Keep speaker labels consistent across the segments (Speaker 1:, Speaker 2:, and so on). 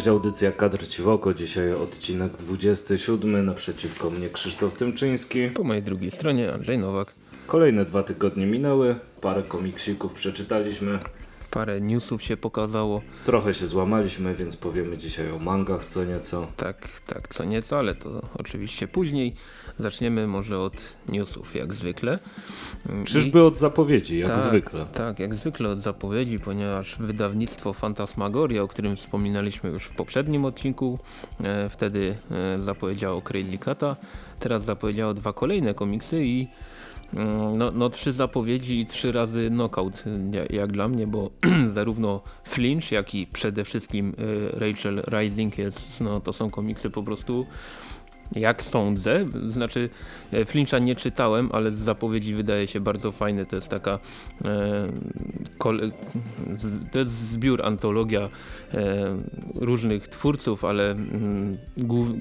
Speaker 1: Cześć, audycja Kadr Ci w oko. Dzisiaj odcinek 27. Naprzeciwko mnie Krzysztof Tymczyński.
Speaker 2: Po mojej drugiej stronie Andrzej Nowak.
Speaker 1: Kolejne dwa tygodnie minęły. Parę komiksików przeczytaliśmy.
Speaker 2: Parę newsów się pokazało.
Speaker 1: Trochę się złamaliśmy, więc powiemy dzisiaj o mangach co nieco.
Speaker 2: Tak, tak, co nieco, ale to oczywiście później. Zaczniemy może od newsów, jak zwykle.
Speaker 1: Czyżby I... od zapowiedzi, jak
Speaker 2: tak,
Speaker 1: zwykle.
Speaker 2: Tak, jak zwykle od zapowiedzi, ponieważ wydawnictwo Fantasmagoria, o którym wspominaliśmy już w poprzednim odcinku, e, wtedy e, zapowiedziało Crazy Cata, teraz zapowiedziało dwa kolejne komiksy i Mm, no, no trzy zapowiedzi i trzy razy knockout jak dla mnie, bo zarówno Flinch jak i przede wszystkim y, Rachel Rising jest, no to są komiksy po prostu jak sądzę, znaczy e, Flincha nie czytałem, ale z zapowiedzi wydaje się bardzo fajny. To jest taka e, to jest zbiór, antologia e, różnych twórców, ale mm,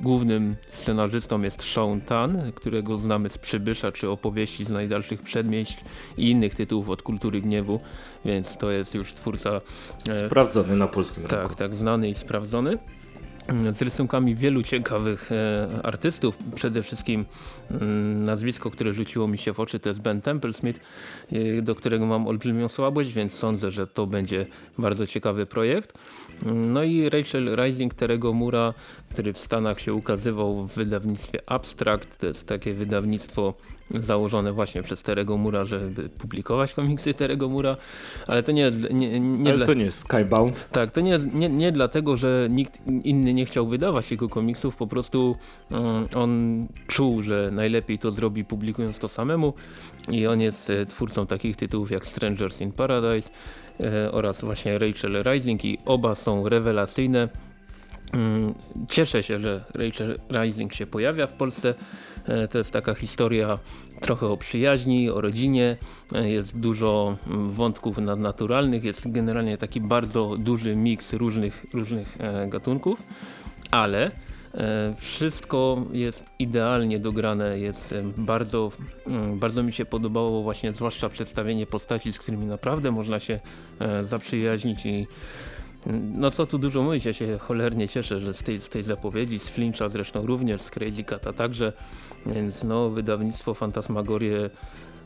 Speaker 2: głównym scenarzystą jest Sean Tan, którego znamy z Przybysza czy opowieści z najdalszych przedmieść i innych tytułów od Kultury Gniewu, więc to jest już twórca
Speaker 1: e, sprawdzony na polskim
Speaker 2: tak,
Speaker 1: rynku.
Speaker 2: Tak, tak, znany i sprawdzony z rysunkami wielu ciekawych e, artystów. Przede wszystkim mm, nazwisko, które rzuciło mi się w oczy to jest Ben Templesmith, e, do którego mam olbrzymią słabość, więc sądzę, że to będzie bardzo ciekawy projekt. No i Rachel Rising Terego Mura, który w Stanach się ukazywał w wydawnictwie Abstract. To jest takie wydawnictwo założone właśnie przez Terego Mura, żeby publikować komiksy Terego Mura, ale to nie jest... Nie, nie
Speaker 1: ale
Speaker 2: dla...
Speaker 1: to nie jest Skybound?
Speaker 2: Tak, to nie jest nie, nie dlatego, że nikt inny nie chciał wydawać jego komiksów, po prostu um, on czuł, że najlepiej to zrobi publikując to samemu i on jest e, twórcą takich tytułów jak Strangers in Paradise oraz właśnie Rachel Rising i oba są rewelacyjne. Mm, cieszę się, że Rachel Rising się pojawia w Polsce. E, to jest taka historia trochę o przyjaźni, o rodzinie. E, jest dużo mm, wątków nadnaturalnych. Jest generalnie taki bardzo duży miks różnych, różnych e, gatunków. Ale wszystko jest idealnie dograne, jest bardzo, mm, bardzo mi się podobało właśnie zwłaszcza przedstawienie postaci, z którymi naprawdę można się zaprzyjaźnić i no co tu dużo mówić, ja się cholernie cieszę, że z tej, z tej zapowiedzi, z Flincha zresztą również, z Crazy Cata także, więc no wydawnictwo Fantasmagorie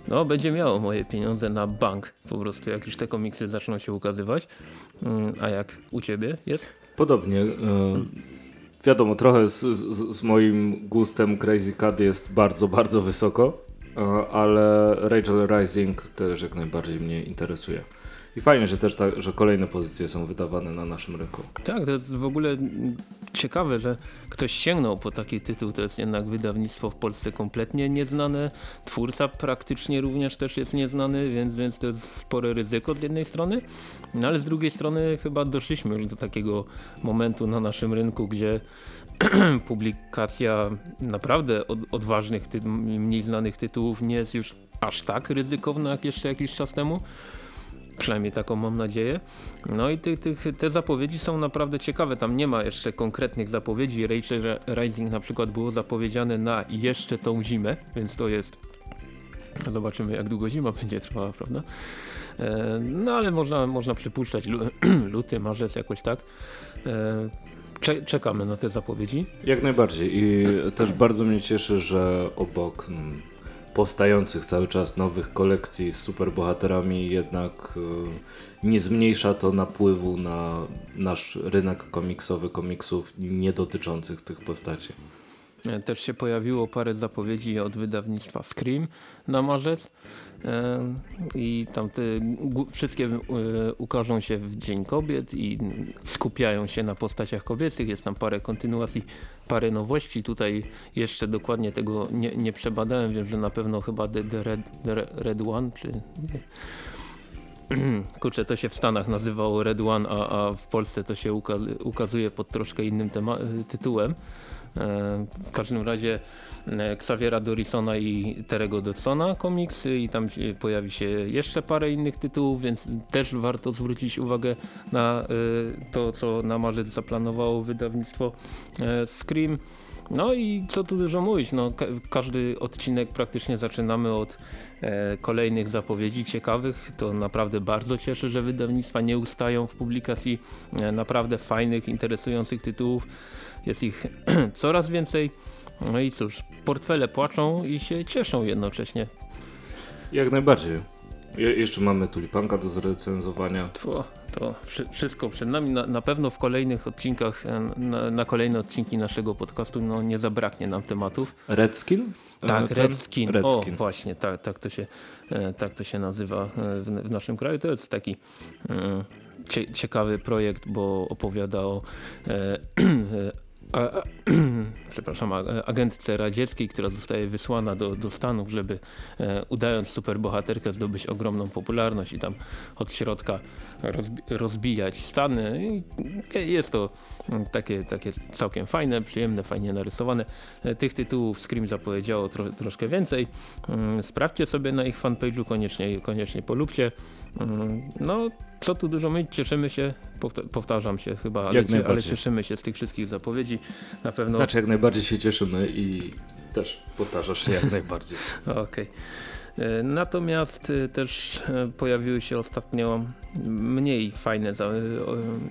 Speaker 2: no będzie miało moje pieniądze na bank po prostu jak już te komiksy zaczną się ukazywać. Mm, a jak u ciebie jest?
Speaker 1: Podobnie. Wiadomo, trochę z, z, z, moim gustem Crazy Cat jest bardzo, bardzo wysoko, e, ale Rachel Rising też jak najbardziej mnie interesuje. I fajnie, że też ta, że kolejne pozycje są wydawane na naszym rynku.
Speaker 2: Tak, to jest w ogóle ciekawe, że ktoś sięgnął po taki tytuł. To jest jednak wydawnictwo w Polsce kompletnie nieznane. Twórca praktycznie również też jest nieznany, więc, więc to jest spore ryzyko z jednej strony. No ale z drugiej strony chyba doszliśmy już do takiego momentu na naszym rynku, gdzie publikacja naprawdę od, odważnych, mniej znanych tytułów nie jest już aż tak ryzykowna jak jeszcze jakiś czas temu. Przynajmniej taką mam nadzieję. No i tych, te zapowiedzi są naprawdę ciekawe. Tam nie ma jeszcze konkretnych zapowiedzi. Rachel Rising na przykład było zapowiedziane na jeszcze tą zimę, więc to jest... Zobaczymy jak długo zima będzie trwała, prawda? E, no ale można, można przypuszczać luty, marzec jakoś tak. E, czekamy na te zapowiedzi.
Speaker 1: Jak najbardziej i też bardzo mnie cieszy, że obok mm, powstających cały czas nowych kolekcji z superbohaterami jednak y, nie zmniejsza to napływu na nasz rynek komiksowy komiksów nie dotyczących tych postaci.
Speaker 2: E, też się pojawiło parę zapowiedzi od wydawnictwa Scream na marzec e, i tam te wszystkie e, ukażą się w Dzień Kobiet i skupiają się na postaciach kobiecych. Jest tam parę kontynuacji, parę nowości. Tutaj jeszcze dokładnie tego nie, nie przebadałem. Wiem, że na pewno chyba The, The, Red, The Red One, czy. Kurczę, to się w Stanach nazywało Red One, a, a w Polsce to się ukazuje pod troszkę innym tytułem. E, w każdym razie e, Xaviera Dorisona i Terego Dodsona komiksy i tam pojawi się jeszcze parę innych tytułów, więc też warto zwrócić uwagę na e, to, co na marzec zaplanowało wydawnictwo Scream. No i co tu dużo mówić, no, ka każdy odcinek praktycznie zaczynamy od e, kolejnych zapowiedzi ciekawych. To naprawdę bardzo cieszy, że wydawnictwa nie ustają w publikacji e, naprawdę fajnych, interesujących tytułów. Jest ich coraz więcej. No i cóż, portfele płaczą i się cieszą jednocześnie.
Speaker 1: Jak najbardziej. Je jeszcze mamy tulipanka do zrecenzowania.
Speaker 2: To, to wszystko przed nami. Na, na, pewno w kolejnych odcinkach, e, na, na, kolejne odcinki naszego podcastu no, nie zabraknie nam tematów.
Speaker 1: Redskin?
Speaker 2: Tak, Ten? Redskin. Redskin. O, właśnie, tak, tak, to się, e, tak to się nazywa w, w naszym kraju. To jest taki mm, ciekawy projekt, bo opowiada o e, a, przepraszam, agentce radzieckiej, która zostaje wysłana do, do Stanów, żeby e, udając superbohaterkę zdobyć ogromną popularność i tam od środka rozbi rozbijać Stany. I jest to mm, takie, takie całkiem fajne, przyjemne, fajnie narysowane. E, tych tytułów Scream zapowiedziało tro troszkę więcej. Mm, sprawdźcie sobie na ich fanpage'u, koniecznie, koniecznie polubcie. Mm, no, co tu dużo mówić, cieszymy się, powtarzam się chyba, ale, ale, cieszymy się z tych wszystkich zapowiedzi. Na pewno...
Speaker 1: Znaczy jak najbardziej się cieszymy i też powtarzasz się jak najbardziej.
Speaker 2: Okej. Okay. E, natomiast e, też e, pojawiły się ostatnio mniej fajne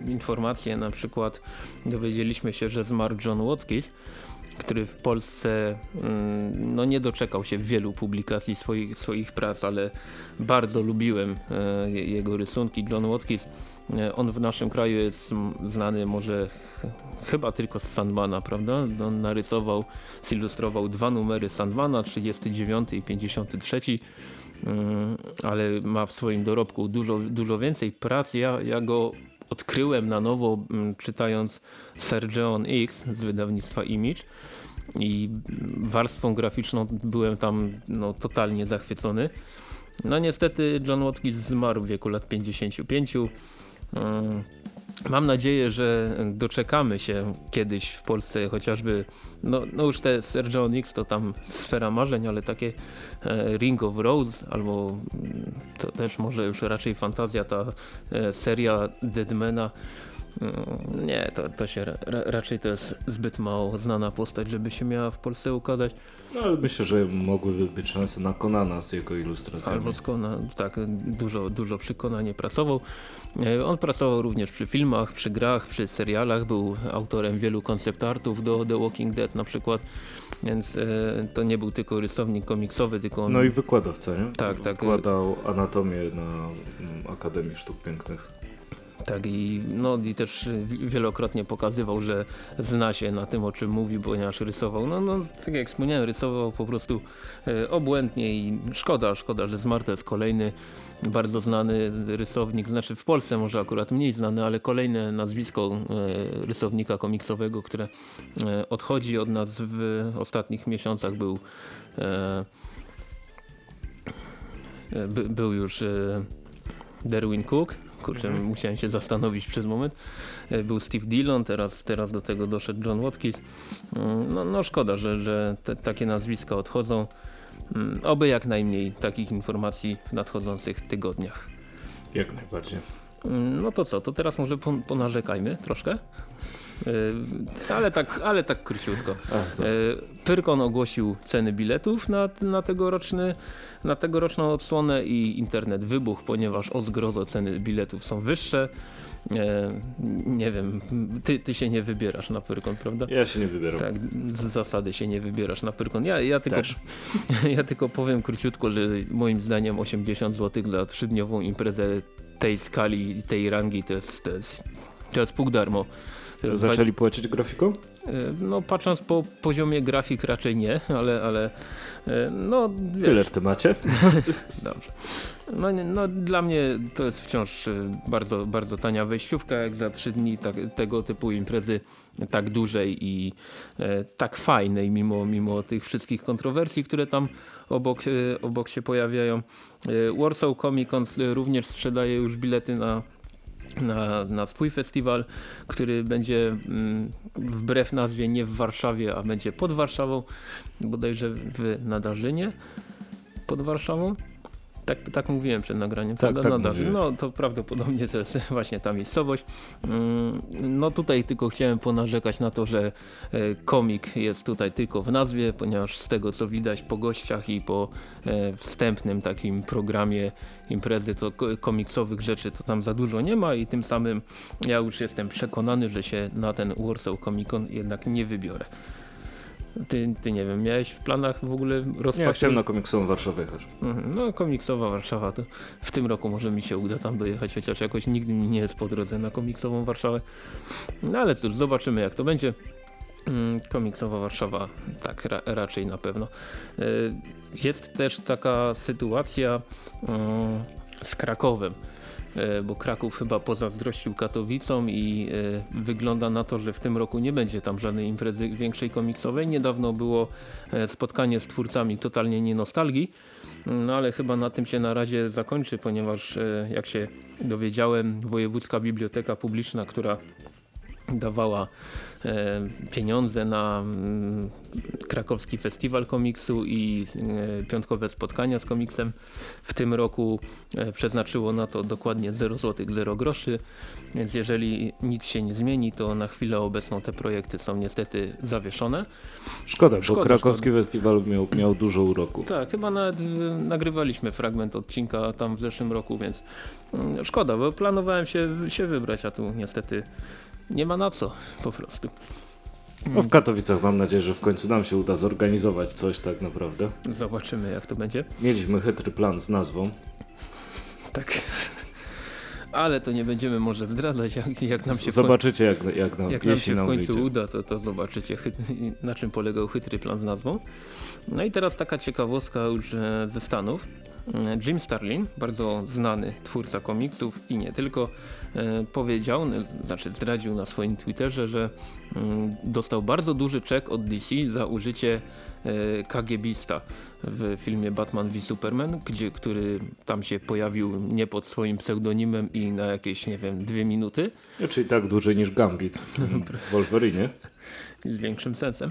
Speaker 2: informacje, na przykład dowiedzieliśmy się, że zmarł John Watkins, który w Polsce mm, no, nie doczekał się wielu publikacji swoich, swoich prac, ale bardzo lubiłem jego rysunki. John Watkins, on w naszym kraju jest znany może chyba tylko z Sandmana, prawda? On narysował, zilustrował dwa numery Sandmana, 39 i 53 mm, ale ma w swoim dorobku dużo, dużo więcej prac. Ja, ja go odkryłem na nowo mm, czytając Sergeon X z wydawnictwa Image i warstwą graficzną byłem tam no, totalnie zachwycony. No niestety John Watkins zmarł w wieku lat 55. Mam nadzieję, że doczekamy się kiedyś w Polsce chociażby, no, no już te John X to tam sfera marzeń, ale takie e, Ring of Rose albo mm, to też może już raczej fantazja ta e, seria Deadmana Mm, nie, to, to się ra, raczej to jest zbyt mało znana postać, żeby się miała w Polsce ukazać.
Speaker 1: No ale myślę, że mogłyby być szanse na Konana z jego ilustracjami.
Speaker 2: Albo z Conan, tak, dużo, dużo przy Konanie pracował. E, on pracował również przy filmach, przy grach, przy serialach, był autorem wielu konceptartów do The Walking Dead na przykład, więc e, to nie był tylko rysownik komiksowy, tylko on...
Speaker 1: No i wykładowca, nie?
Speaker 2: Tak, tak.
Speaker 1: Wykładał anatomię na Akademii Sztuk Pięknych.
Speaker 2: Tak i, no, i też wielokrotnie pokazywał, że zna się na tym o czym mówi, ponieważ rysował, no, no tak jak wspomniałem, rysował po prostu e, obłędnie i szkoda, szkoda, że zmarł. To jest kolejny bardzo znany rysownik, znaczy w Polsce może akurat mniej znany, ale kolejne nazwisko e, rysownika komiksowego, które e, odchodzi od nas w ostatnich miesiącach był e, by, był już e, Derwin Cook, kurczę, mhm. musiałem się zastanowić przez moment. E, był Steve Dillon, teraz, teraz do tego doszedł John Watkins. Mm, no, no szkoda, że, że te, takie nazwiska odchodzą. Mm, oby jak najmniej takich informacji w nadchodzących tygodniach.
Speaker 1: Jak najbardziej.
Speaker 2: Mm, no to co, to teraz może ponarzekajmy troszkę. E, ale tak, ale tak króciutko. E, Pyrkon ogłosił ceny biletów na, na, tegoroczny, na tegoroczną odsłonę i internet wybuchł, ponieważ o zgrozo ceny biletów są wyższe. E, nie wiem, ty, ty się nie wybierasz na Pyrkon, prawda?
Speaker 1: Ja się nie wybieram.
Speaker 2: Tak, z zasady się nie wybierasz na Pyrkon. Ja, ja, tylko, ja tylko powiem króciutko, że moim zdaniem 80 zł za trzydniową imprezę tej skali tej rangi to jest, to jest, to jest pół darmo.
Speaker 1: Zaczęli płacić grafikom?
Speaker 2: E, no patrząc po poziomie grafik raczej nie, ale, ale e, no
Speaker 1: wiesz. Tyle w temacie.
Speaker 2: Dobrze. No, no, dla mnie to jest wciąż e, bardzo, bardzo tania wejściówka, jak za trzy dni tak, tego typu imprezy tak dużej i e, tak fajnej, mimo, mimo tych wszystkich kontrowersji, które tam obok, e, obok się pojawiają. E, Warsaw Comic Con również sprzedaje już bilety na na, na swój festiwal, który będzie mm, wbrew nazwie nie w Warszawie, a będzie pod Warszawą, bodajże w Nadarzynie pod Warszawą. Tak, tak mówiłem przed nagraniem,
Speaker 1: Tak,
Speaker 2: prawda?
Speaker 1: tak mówiłeś.
Speaker 2: No to prawdopodobnie to jest właśnie ta miejscowość. Mm, No tutaj tylko chciałem ponarzekać na to, że e, komik jest tutaj tylko w nazwie, ponieważ z tego co widać po gościach i po e, wstępnym takim programie imprezy to ko- komiksowych rzeczy to tam za dużo nie ma i tym samym ja już jestem przekonany, że się na ten Warsaw Comic Con jednak nie wybiorę. Ty, ty nie wiem, miałeś w planach w ogóle
Speaker 1: Nie, ja
Speaker 2: rozpatrzeć?
Speaker 1: chciałem na komiksową Warszawę jechać.
Speaker 2: Mhm, No komiksowa Warszawa to w tym roku może mi się uda tam dojechać, chociaż jakoś nigdy mi nie jest po drodze na komiksową Warszawę. No ale cóż, zobaczymy jak to będzie. Mm, Komiksowa Warszawa, tak ra raczej na pewno. Y, Jest też taka sytuacja mm, z Krakowem, bo Kraków chyba pozazdrościł Katowicom i y, wygląda na to, że w tym roku nie będzie tam żadnej imprezy większej komiksowej. Niedawno było e, spotkanie z twórcami totalnie nie nostalgii, no ale chyba na tym się na razie zakończy, ponieważ e, jak się dowiedziałem, Wojewódzka Biblioteka Publiczna, która dawała e, pieniądze na mm, krakowski festiwal komiksu i e, piątkowe spotkania z komiksem w tym roku e, przeznaczyło na to dokładnie 0 zł 0 groszy więc jeżeli nic się nie zmieni to na chwilę obecną te projekty są niestety zawieszone
Speaker 1: Szkoda, bo
Speaker 2: Szkoda,
Speaker 1: krakowski festiwal miał, miał dużo uroku.
Speaker 2: Tak, chyba nawet y, nagrywaliśmy fragment odcinka tam w zeszłym roku, więc mm, szkoda, bo planowałem się, się wybrać, a tu niestety nie ma na co po prostu.
Speaker 1: No w Katowicach mam nadzieję, że w końcu nam się uda zorganizować coś tak naprawdę.
Speaker 2: Zobaczymy jak to będzie.
Speaker 1: Mieliśmy chytry plan z nazwą.
Speaker 2: Tak. Ale to nie będziemy może zdradzać, jak, jak nam się w
Speaker 1: Zobaczycie jak, jak nam,
Speaker 2: jak nam się w
Speaker 1: nam
Speaker 2: końcu
Speaker 1: wyjdzie.
Speaker 2: uda, to, to zobaczycie na czym polegał chytry plan z nazwą. No i teraz taka ciekawostka już e, ze Stanów. Jim Starlin, bardzo znany twórca komiksów i nie tylko, e, powiedział, znaczy zdradził na swoim Twitterze, że mm, dostał bardzo duży czek od DC za użycie e, KGBista w filmie Batman v Superman, gdzie, który tam się pojawił nie pod swoim pseudonimem i na jakieś, nie wiem, dwie minuty.
Speaker 1: Czyli tak dłużej niż Gambit w Wolverine.
Speaker 2: Z większym sensem.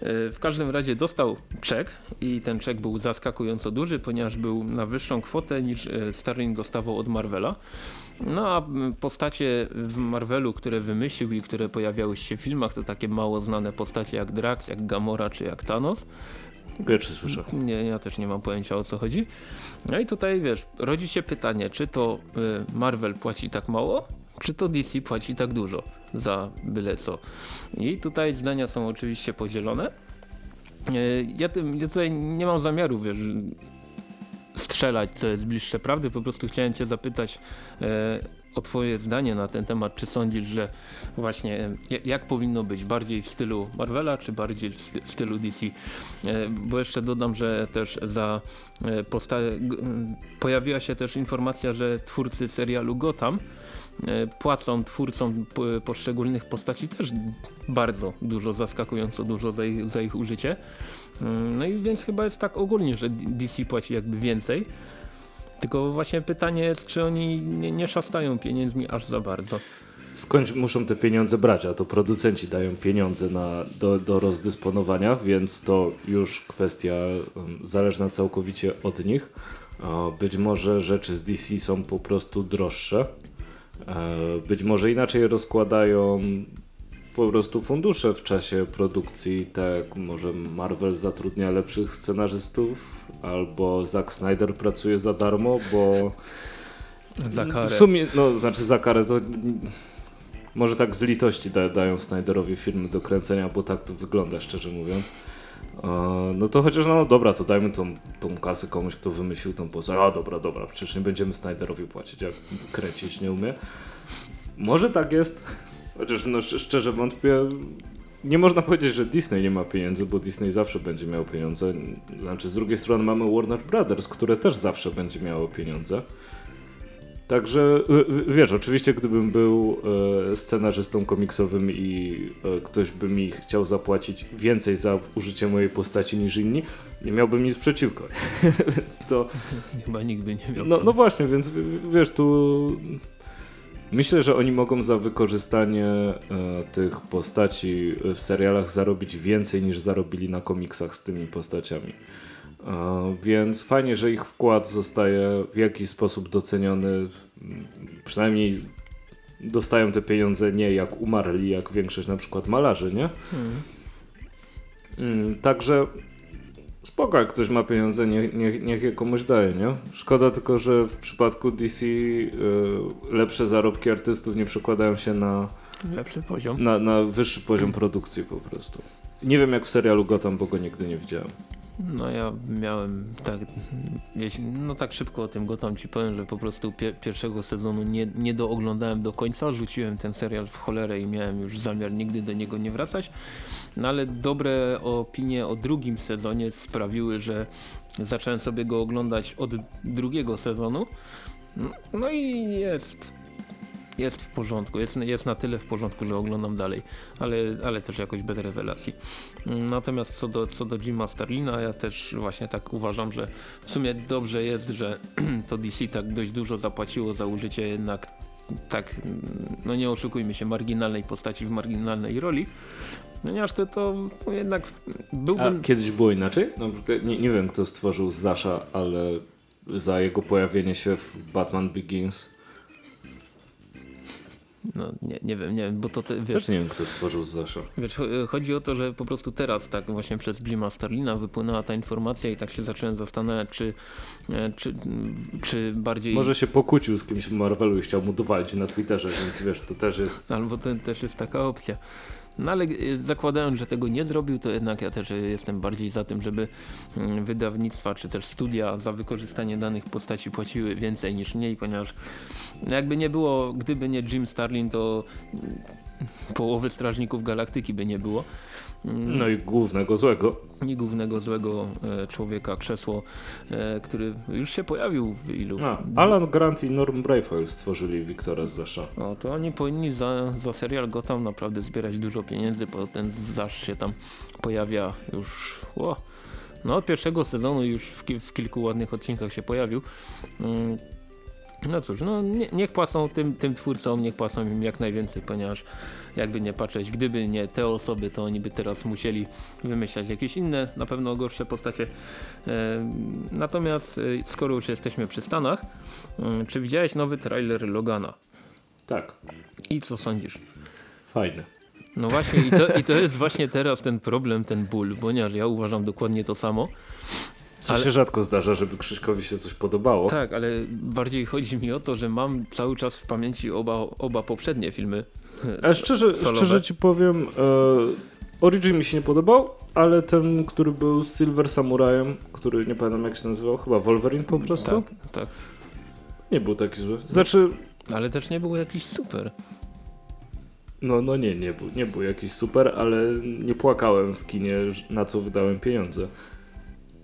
Speaker 2: E, W każdym razie dostał czek i ten czek był zaskakująco duży, ponieważ był na wyższą kwotę niż e, Starlin dostawał od Marvela. No a postacie w Marvelu, które wymyślił i które pojawiały się w filmach, to takie mało znane postacie jak Drax, jak Gamora czy jak Thanos.
Speaker 1: Pierwszy słyszę.
Speaker 2: Nie, ja też nie mam pojęcia o co chodzi. No i tutaj wiesz, rodzi się pytanie, czy to y, Marvel płaci tak mało, czy to DC płaci tak dużo za byle co. I tutaj zdania są oczywiście podzielone. Y, Ja, tym, ja tutaj nie mam zamiaru, wiesz, strzelać, co jest bliższe prawdy, po prostu chciałem cię zapytać e, o twoje zdanie na ten temat, czy sądzisz, że właśnie e, jak powinno być, bardziej w stylu Marvela, czy bardziej w, w stylu DC? E, bo jeszcze dodam, że też za e, posta- pojawiła się też informacja, że twórcy serialu Gotham e, płacą twórcom poszczególnych postaci też bardzo dużo, zaskakująco dużo za ich, za ich użycie. Mm, No i więc chyba jest tak ogólnie, że DC płaci jakby więcej. Tylko właśnie pytanie jest, czy oni nie, nie szastają pieniędzmi aż za bardzo.
Speaker 1: Skądś muszą te pieniądze brać, a to producenci dają pieniądze na, do, do rozdysponowania, więc to już kwestia um, zależna całkowicie od nich. Być może rzeczy z DC są po prostu droższe. E, Być może inaczej rozkładają po prostu fundusze w czasie produkcji, tak może Marvel zatrudnia lepszych scenarzystów, albo Zack Snyder pracuje za darmo, bo
Speaker 2: Za karę.
Speaker 1: w sumie, no znaczy za karę to może tak z litości da, dają Snyderowi filmy do kręcenia, bo tak to wygląda szczerze mówiąc. No to chociaż no dobra, to dajmy tą, tą kasę komuś, kto wymyślił tą postać. A dobra, dobra, przecież nie będziemy Snyderowi płacić, jak kręcić nie umie. Może tak jest, chociaż no sz- szczerze wątpię. Nie można powiedzieć, że Disney nie ma pieniędzy, bo Disney zawsze będzie miał pieniądze. Znaczy z drugiej strony mamy Warner Brothers, które też zawsze będzie miało pieniądze. Także y, wiesz, oczywiście gdybym był e, scenarzystą komiksowym i e, ktoś by mi chciał zapłacić więcej za użycie mojej postaci niż inni, nie miałbym nic przeciwko. Więc to
Speaker 2: Chyba nikt by nie miał.
Speaker 1: no, no właśnie, więc wiesz, tu myślę, że oni mogą za wykorzystanie e, tych postaci w serialach zarobić więcej niż zarobili na komiksach z tymi postaciami. Więc fajnie, że ich wkład zostaje w jakiś sposób doceniony. Przynajmniej dostają te pieniądze nie jak umarli, jak większość na przykład malarzy, nie?
Speaker 2: Hmm.
Speaker 1: Mm, Także spoko, jak ktoś ma pieniądze, nie, nie, niech je komuś daje, nie? Szkoda tylko, że w przypadku DC y, lepsze zarobki artystów nie przekładają się na,
Speaker 2: Lepszy poziom.
Speaker 1: na, na wyższy poziom produkcji po prostu. Nie wiem jak w serialu Gotham, bo go nigdy nie widziałem.
Speaker 2: No ja miałem tak, no tak szybko o tym Gotham ci powiem, że po prostu pie, pierwszego sezonu nie, nie dooglądałem do końca, rzuciłem ten serial w cholerę i miałem już zamiar nigdy do niego nie wracać. No ale dobre opinie o drugim sezonie sprawiły, że zacząłem sobie go oglądać od drugiego sezonu. No, no i jest jest w porządku, jest, jest na tyle w porządku, że oglądam dalej, ale, ale też jakoś bez rewelacji. Natomiast co do, co do Jima Starlina, ja też właśnie tak uważam, że w sumie dobrze jest, że to DC tak dość dużo zapłaciło za użycie jednak tak, no nie oszukujmy się, marginalnej postaci w marginalnej roli, ponieważ to, to no jednak
Speaker 1: A
Speaker 2: byłbym...
Speaker 1: kiedyś było inaczej? Na przykład, nie, nie wiem kto stworzył Zasza, ale za jego pojawienie się w Batman Begins.
Speaker 2: No nie, nie wiem, nie wiem, bo to te, wiesz,
Speaker 1: Też nie wiem kto stworzył Zasza.
Speaker 2: Wiesz, cho- chodzi o to, że po prostu teraz tak właśnie przez Jima Starlina wypłynęła ta informacja i tak się zacząłem zastanawiać, czy, e, czy, czy bardziej...
Speaker 1: Może się pokłócił z kimś w Marvelu i chciał mu dowalić na Twitterze, więc wiesz, to też jest...
Speaker 2: Albo to też jest taka opcja. No ale e, zakładając, że tego nie zrobił, to jednak ja też e, jestem bardziej za tym, żeby mm, wydawnictwa czy też studia za wykorzystanie danych postaci płaciły więcej niż mniej, ponieważ no jakby nie było, gdyby nie Jim Starlin, to mm, połowy Strażników Galaktyki by nie było. Mm,
Speaker 1: No i głównego złego.
Speaker 2: i głównego złego e, człowieka, krzesło, e, który już się pojawił w ilu.
Speaker 1: A, Alan Grant i Norm Brayfoyle stworzyli Wiktora Zasza.
Speaker 2: O, to oni powinni za, za serial Gotham naprawdę zbierać dużo pieniędzy, bo ten Zasz się tam pojawia już o, no od pierwszego sezonu już w, w kilku ładnych odcinkach się pojawił. Mm, No cóż, no nie, niech płacą tym, tym twórcom, niech płacą im jak najwięcej, ponieważ jakby nie patrzeć, gdyby nie te osoby, to oni by teraz musieli wymyślać jakieś inne, na pewno gorsze postacie. E, Natomiast e, skoro już jesteśmy przy Stanach, mm, czy widziałeś nowy trailer Logana?
Speaker 1: Tak,
Speaker 2: I co sądzisz?
Speaker 1: fajny.
Speaker 2: No właśnie i to, i to jest właśnie teraz ten problem, ten ból, ponieważ ja uważam dokładnie to samo.
Speaker 1: Co
Speaker 2: Ale-
Speaker 1: się rzadko zdarza, żeby Krzyśkowi się coś podobało.
Speaker 2: Tak, ale bardziej chodzi mi o to, że mam cały czas w pamięci oba, oba poprzednie filmy.
Speaker 1: A szczerze,
Speaker 2: solowe.
Speaker 1: szczerze ci powiem, e, Origin mi się nie podobał, ale ten, który był z Silver Samurajem, który nie pamiętam jak się nazywał, chyba Wolverine po prostu,
Speaker 2: Tak, tak.
Speaker 1: nie był taki zły. Znaczy,
Speaker 2: Ale też nie był jakiś super.
Speaker 1: no, no nie, nie był, nie był jakiś super, ale nie płakałem w kinie, na co wydałem pieniądze.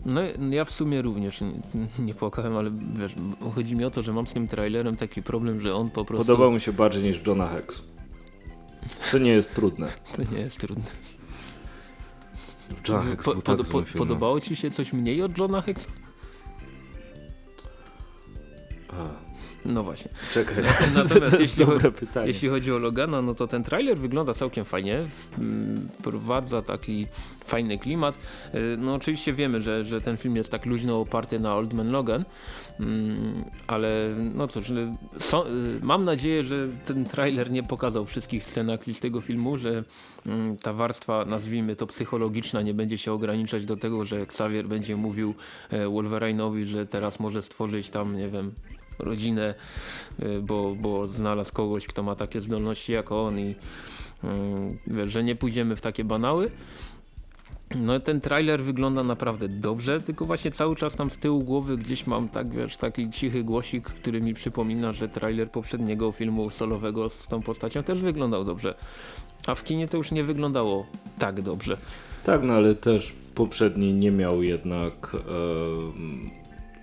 Speaker 2: No ja w sumie również nie, nie płakałem, ale wiesz, chodzi mi o to, że mam z tym trailerem taki problem, że on po prostu...
Speaker 1: Podobał mi się bardziej niż Johna Hex. To nie jest trudne.
Speaker 2: To nie jest trudne.
Speaker 1: John Hex
Speaker 2: Po,
Speaker 1: był
Speaker 2: po,
Speaker 1: tak
Speaker 2: po, podobało ci się coś mniej od Johna Hexa?
Speaker 1: A,
Speaker 2: No właśnie.
Speaker 1: czekaj,
Speaker 2: Natomiast
Speaker 1: to jest
Speaker 2: jeśli,
Speaker 1: dobre pyanie.
Speaker 2: jeśli chodzi o Logana, no to ten trailer wygląda całkiem fajnie. Mm, Wprowadza taki fajny klimat. Y, No oczywiście wiemy, że, że ten film jest tak luźno oparty na Old Man Logan, mm, ale no cóż, so, y, mam nadzieję, że ten trailer nie pokazał wszystkich scen akcji z tego filmu, że mm, ta warstwa, nazwijmy to psychologiczna, nie będzie się ograniczać do tego, że Xavier będzie mówił e, Wolverine'owi, że teraz może stworzyć tam, nie wiem, rodzinę, y, bo, bo znalazł kogoś, kto ma takie zdolności jak on i mm, wiesz, że nie pójdziemy w takie banały. No ten trailer wygląda naprawdę dobrze, tylko właśnie cały czas tam z tyłu głowy gdzieś mam tak, wiesz, taki cichy głosik, który mi przypomina, że trailer poprzedniego filmu solowego z tą postacią też wyglądał dobrze. A w kinie to już nie wyglądało tak dobrze.
Speaker 1: Tak, no ale też poprzedni nie miał jednak em,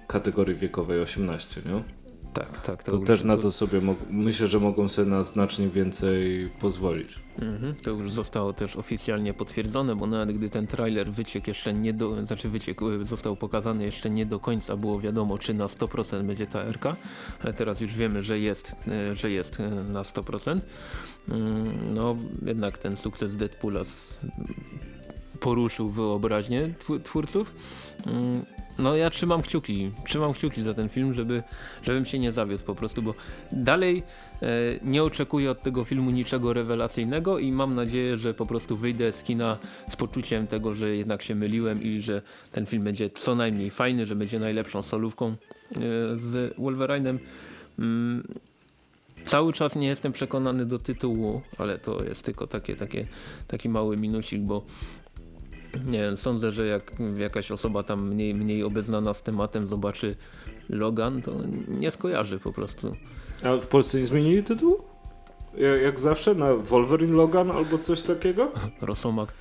Speaker 1: kategorii wiekowej 18, nie?
Speaker 2: Tak, tak.
Speaker 1: To,
Speaker 2: To, już,
Speaker 1: też na to sobie myślę, że mogą sobie na znacznie więcej pozwolić.
Speaker 2: Mhm, to już zostało też oficjalnie potwierdzone, bo nawet gdy ten trailer wyciekł jeszcze nie do, znaczy wyciekł, y, został pokazany jeszcze nie do końca było wiadomo, czy na 100% będzie ta RK, ale teraz już wiemy, że jest, y, że jest y, na 100%. Mm, No jednak ten sukces Deadpoola poruszył wyobraźnię tw- twórców. No ja trzymam kciuki, trzymam kciuki za ten film, żeby, żebym się nie zawiódł po prostu, bo dalej e, nie oczekuję od tego filmu niczego rewelacyjnego i mam nadzieję, że po prostu wyjdę z kina z poczuciem tego, że jednak się myliłem i że ten film będzie co najmniej fajny, że będzie najlepszą solówką e, z Wolverine'em. Mm, Cały czas nie jestem przekonany do tytułu, ale to jest tylko takie, takie, taki mały minusik, bo nie wiem, sądzę, że jak jakaś osoba tam mniej, mniej obeznana z tematem zobaczy Logan, to nie skojarzy po prostu.
Speaker 1: A w Polsce nie zmienili tytułu? Jak, zawsze na Wolverine Logan albo coś takiego?
Speaker 2: Rosomak,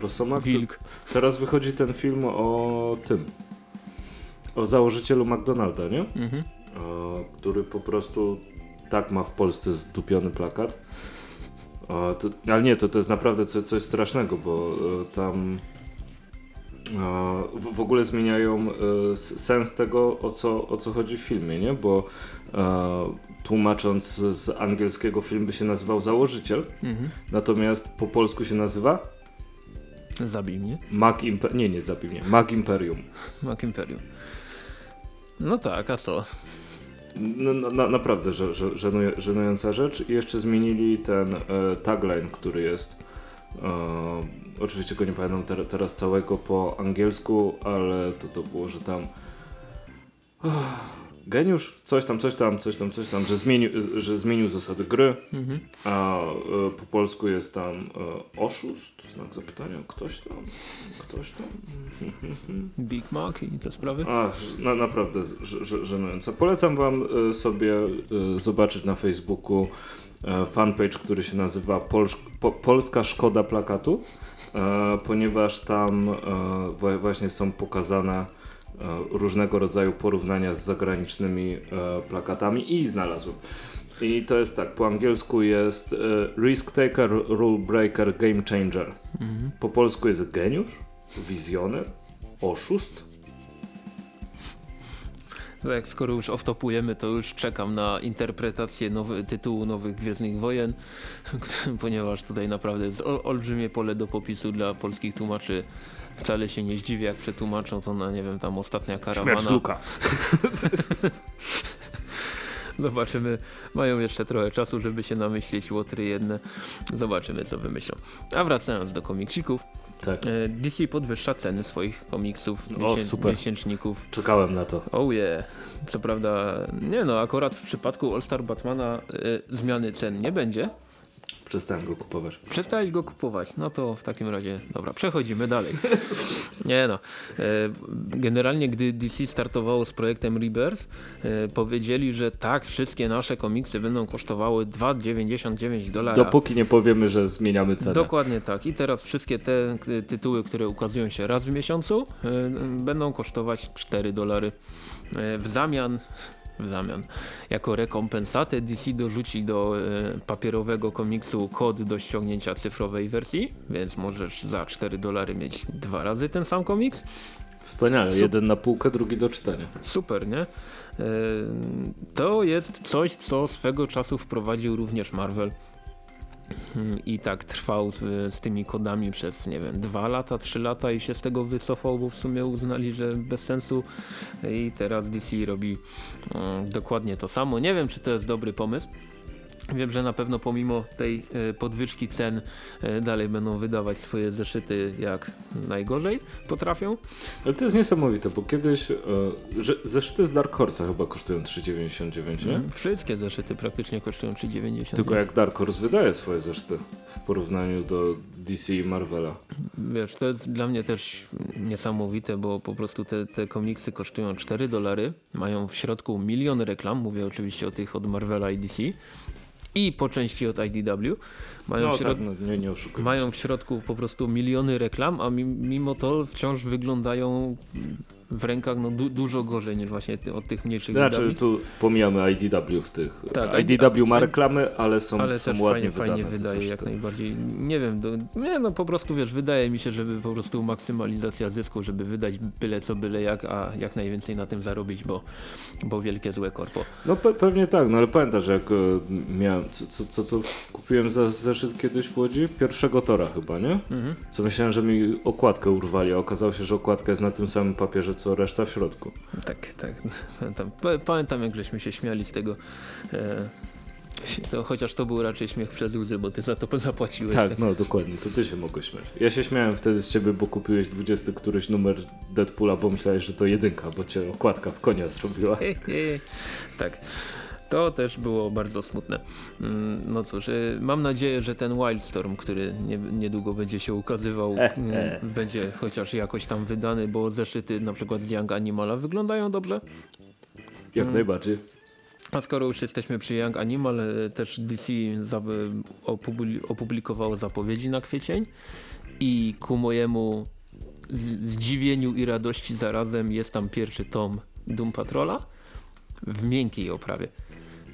Speaker 1: Rosomak?
Speaker 2: Wilk.
Speaker 1: Teraz wychodzi ten film o tym. O założycielu McDonalda, nie?
Speaker 2: Mhm.
Speaker 1: O, który po prostu tak ma w Polsce zdupiony plakat. O, to, ale nie, to, to jest naprawdę coś, coś strasznego, bo e, tam w, ogóle zmieniają e, sens tego, o co, o co chodzi w filmie, nie? Bo e, tłumacząc z angielskiego film by się nazywał Założyciel,
Speaker 2: Mhm.
Speaker 1: natomiast po polsku się nazywa
Speaker 2: Zabij mnie.
Speaker 1: Mag Imperium. Nie, nie zabij mnie. Mag Imperium.
Speaker 2: Mak Imperium. No tak, a co?
Speaker 1: No, no, na, naprawdę że, że, żenuje, żenująca rzecz. I jeszcze zmienili ten e, tagline, który jest. E, oczywiście go nie pamiętam ter, teraz całego po angielsku, ale to, to było, że tam. Uff, geniusz, coś tam, coś tam, coś tam, coś tam, że zmienił, że zmienił zasady gry,
Speaker 2: Mhm.
Speaker 1: a e, po polsku jest tam e, oszust, znak zapytania, ktoś tam, ktoś tam.
Speaker 2: Big Mac i te sprawy.
Speaker 1: A, na, naprawdę żenujące. Polecam wam e, sobie zobaczyć na Facebooku fanpage, który się nazywa Polsz, po, Polska Szkoda Plakatu, ponieważ tam e, właśnie są pokazane e, różnego rodzaju porównania z zagranicznymi e, plakatami i znalazłem. I to jest tak, po angielsku jest e, Risk Taker, Rule Breaker, Game Changer.
Speaker 2: Mhm.
Speaker 1: Po polsku jest geniusz, wizjoner, oszust,
Speaker 2: Jak skoro już oftopujemy, to już czekam na interpretację nowy, tytułu Nowych Gwiezdnych Wojen, ponieważ tutaj naprawdę jest ol, olbrzymie pole do popisu dla polskich tłumaczy. Wcale się nie zdziwię, jak przetłumaczą to na, nie wiem, tam ostatnia karawana.
Speaker 1: Luka.
Speaker 2: Zobaczymy. Mają jeszcze trochę czasu, żeby się namyślić łotry jedne. Zobaczymy, co wymyślą. A wracając do komiksików.
Speaker 1: Tak,
Speaker 2: e, DC podwyższa ceny swoich komiksów,
Speaker 1: O, super.
Speaker 2: miesięczników.
Speaker 1: czekałem na to.
Speaker 2: Oh yeah. Co prawda, nie no, akurat w przypadku All Star Batmana y, zmiany cen nie będzie.
Speaker 1: Przestałem go kupować.
Speaker 2: Przestałeś go kupować. No to w takim razie, dobra, przechodzimy dalej. nie no. E, generalnie, gdy DC startowało z projektem Rebirth, e, powiedzieli, że tak, wszystkie nasze komiksy będą kosztowały 2,99 dolara.
Speaker 1: Dopóki nie powiemy, że zmieniamy cenę.
Speaker 2: Dokładnie tak. I teraz wszystkie te tytuły, które ukazują się raz w miesiącu, y, będą kosztować 4 dolary. W zamian, w zamian, jako rekompensatę DC dorzuci do y, papierowego komiksu kod do ściągnięcia cyfrowej wersji, więc możesz za 4 dolary mieć dwa razy ten sam komiks.
Speaker 1: Wspaniale.
Speaker 2: Sup-
Speaker 1: Jeden na półkę, drugi do czytania.
Speaker 2: Super, nie? Y, To jest coś, co swego czasu wprowadził również Marvel. Mm, I tak trwał z, z tymi kodami przez, nie wiem, dwa lata, trzy lata i się z tego wycofał, bo w sumie uznali, że bez sensu. I teraz DC robi mm, dokładnie to samo. Nie wiem, czy to jest dobry pomysł. Wiem, że na pewno pomimo tej e, podwyżki cen e, dalej będą wydawać swoje zeszyty jak najgorzej potrafią.
Speaker 1: Ale to jest niesamowite, bo kiedyś e, że zeszyty z Dark Horse'a chyba kosztują 3,99, nie?
Speaker 2: Mm, Wszystkie zeszyty praktycznie kosztują 3,90.
Speaker 1: Tylko jak Dark Horse wydaje swoje zeszyty w porównaniu do DC i Marvela.
Speaker 2: Wiesz, to jest dla mnie też niesamowite, bo po prostu te, te komiksy kosztują 4 dolary, mają w środku miliony reklam, mówię oczywiście o tych od Marvela i DC i po części od IDW. Mają,
Speaker 1: No
Speaker 2: w, środ...
Speaker 1: tak, no, nie, nie
Speaker 2: mają w środku po prostu miliony reklam, a mi- mimo to wciąż wyglądają w rękach no, du dużo gorzej niż właśnie od tych mniejszych
Speaker 1: Znaczy,
Speaker 2: wydawnictw.
Speaker 1: tu pomijamy IDW w tych.
Speaker 2: Tak,
Speaker 1: IDW ma reklamy, ale są,
Speaker 2: ale
Speaker 1: są
Speaker 2: też
Speaker 1: ładnie
Speaker 2: fajnie, fajnie
Speaker 1: wydane
Speaker 2: wydaje jak
Speaker 1: zeszyty.
Speaker 2: najbardziej. Nie wiem, do, nie no po prostu wiesz, wydaje mi się, żeby po prostu maksymalizacja zysku, żeby wydać byle co byle jak, a jak najwięcej na tym zarobić, bo, bo wielkie złe korpo.
Speaker 1: No pe pewnie tak, no ale pamiętasz jak e, miałem, co, co, co to kupiłem za zeszyt kiedyś w Łodzi? Pierwszego Tora chyba, nie?
Speaker 2: Mhm.
Speaker 1: Co myślałem, że mi okładkę urwali, a okazało się, że okładka jest na tym samym papierze co reszta w środku.
Speaker 2: Tak, tak. Pamiętam, pamiętam jak żeśmy się śmiali z tego. E, to, chociaż to był raczej śmiech przez łzy, bo ty za to zapłaciłeś.
Speaker 1: Tak, tak, no dokładnie, to ty się mogłeś śmiać. Ja się śmiałem wtedy z ciebie, bo kupiłeś 20 któryś numer Deadpoola, bo myślałeś, że to jedynka, bo cię okładka w konia zrobiła.
Speaker 2: tak. To też było bardzo smutne. Mm, no cóż, y, mam nadzieję, że ten Wildstorm, który nie, niedługo będzie się ukazywał, mm, będzie chociaż jakoś tam wydany, bo zeszyty na przykład z Young Animala wyglądają dobrze.
Speaker 1: Jak mm. najbardziej.
Speaker 2: A skoro już jesteśmy przy Young Animal, e, też DC opublikowało zapowiedzi na kwiecień i ku mojemu zdziwieniu i radości zarazem jest tam pierwszy tom Doom Patrola w miękkiej oprawie.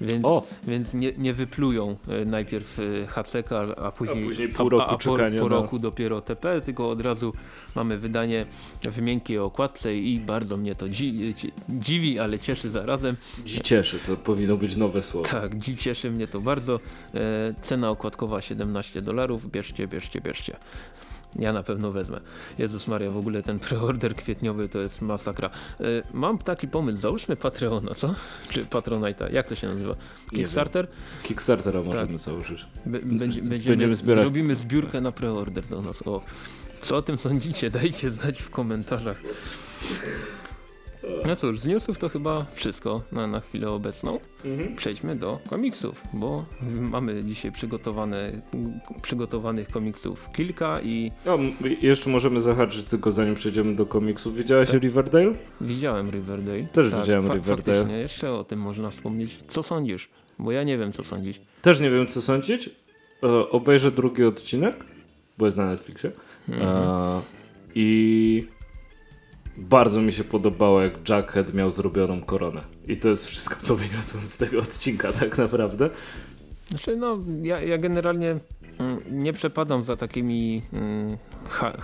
Speaker 2: Więc, więc nie, nie wyplują e, najpierw e, Haceka, a później,
Speaker 1: a później pół roku, a, a
Speaker 2: po, po roku dopiero TP, tylko od razu mamy wydanie w miękkiej okładce i bardzo mnie to dzi dziwi, ale cieszy zarazem.
Speaker 1: Cieszy, to powinno być nowe słowo.
Speaker 2: Tak, cieszy mnie to bardzo. E, cena okładkowa 17 dolarów, bierzcie, bierzcie, bierzcie. Ja na pewno wezmę. Jezus Maria, w ogóle ten preorder kwietniowy to jest masakra. E, mam taki pomysł, załóżmy Patreona, co? Czy Patronite'a, jak to się nazywa? Kickstarter?
Speaker 1: Kickstartera możemy tak. założyć.
Speaker 2: będzie, będziemy, zbierać. Zrobimy zbiórkę na preorder do nas. O, co o tym sądzicie? Dajcie znać w komentarzach. No cóż, z newsów to chyba wszystko na, na chwilę obecną. Mhm. Przejdźmy do komiksów, bo mamy dzisiaj przygotowane, przygotowanych komiksów kilka i...
Speaker 1: No, jeszcze możemy zahaczyć tylko zanim przejdziemy do komiksów. Widziałeś tak. Riverdale?
Speaker 2: Widziałem Riverdale.
Speaker 1: Też tak, widziałem fa Riverdale.
Speaker 2: Faktycznie, jeszcze o tym można wspomnieć. Co sądzisz? Bo ja nie wiem co sądzić.
Speaker 1: Też nie wiem co sądzić. E, obejrzę drugi odcinek, bo jest na Netflixie. Mhm. E, I bardzo mi się podobało, jak Jackhead miał zrobioną koronę. I to jest wszystko, co wyniosłem z tego odcinka tak naprawdę.
Speaker 2: Znaczy, no, ja, ja generalnie mm, nie przepadam za takimi mm,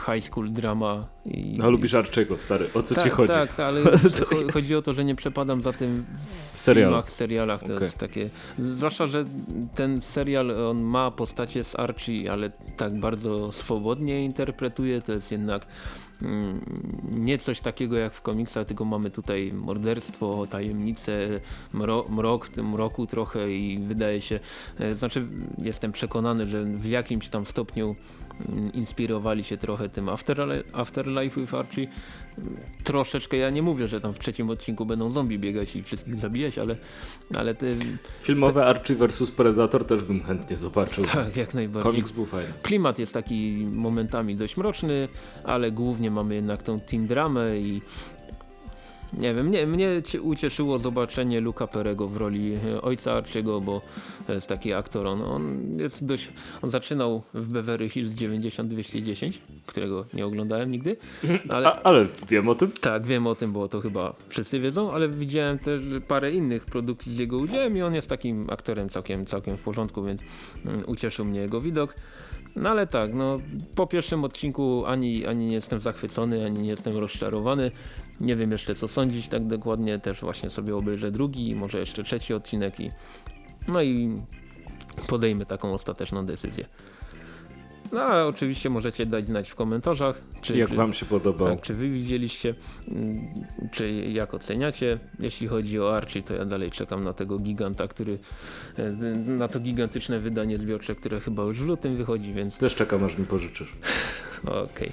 Speaker 2: high school drama. I,
Speaker 1: no lubisz Arczego, stary, o co
Speaker 2: tak,
Speaker 1: ci chodzi?
Speaker 2: Tak, tak, ale chodzi o to, że nie przepadam za tym w Serial. filmach, serialach. To okay. jest takie, zwłaszcza, że ten serial, on ma postacie z Archie, ale tak bardzo swobodnie interpretuje, to jest jednak nie coś takiego jak w komiksach, tylko mamy tutaj morderstwo, tajemnice, mrok, mrok, mroku trochę i wydaje się, e, znaczy jestem przekonany, że w jakimś tam stopniu inspirowali się trochę tym Afterlife with Archie. Troszeczkę, ja nie mówię, że tam w trzecim odcinku będą zombie biegać i wszystkich zabijać, ale, ale te,
Speaker 1: Filmowe te... Archie vs Predator też bym chętnie zobaczył.
Speaker 2: Tak, jak najbardziej.
Speaker 1: Komiks był fajny.
Speaker 2: Klimat jest taki momentami dość mroczny, ale głównie mamy jednak tą teen dramę i nie wiem, mnie, mnie ucieszyło zobaczenie Luca Perego w roli e, ojca Archiego, bo to jest taki aktor, on, on jest dość, on zaczynał w Beverly Hills 90210, którego nie oglądałem nigdy.
Speaker 1: Ale, A, ale wiem o tym?
Speaker 2: Tak, wiem o tym, bo to chyba wszyscy wiedzą, ale widziałem też parę innych produkcji z jego udziałem i on jest takim aktorem całkiem, całkiem w porządku, więc um, ucieszył mnie jego widok. No ale tak, no po pierwszym odcinku ani, ani nie jestem zachwycony, ani nie jestem rozczarowany. Nie wiem jeszcze co sądzić tak dokładnie, też właśnie sobie obejrzę drugi, może jeszcze trzeci odcinek i no i podejmę taką ostateczną decyzję. No a oczywiście możecie dać znać w komentarzach.
Speaker 1: Czy, jak czy, wam się podobał. Tak,
Speaker 2: czy wy widzieliście, mm, czy jak oceniacie. Jeśli chodzi o Archie, to ja dalej czekam na tego giganta, który, e, na to gigantyczne wydanie zbiorcze, które chyba już w lutym wychodzi, więc...
Speaker 1: Też czekam aż mi pożyczysz.
Speaker 2: Okej. Okay.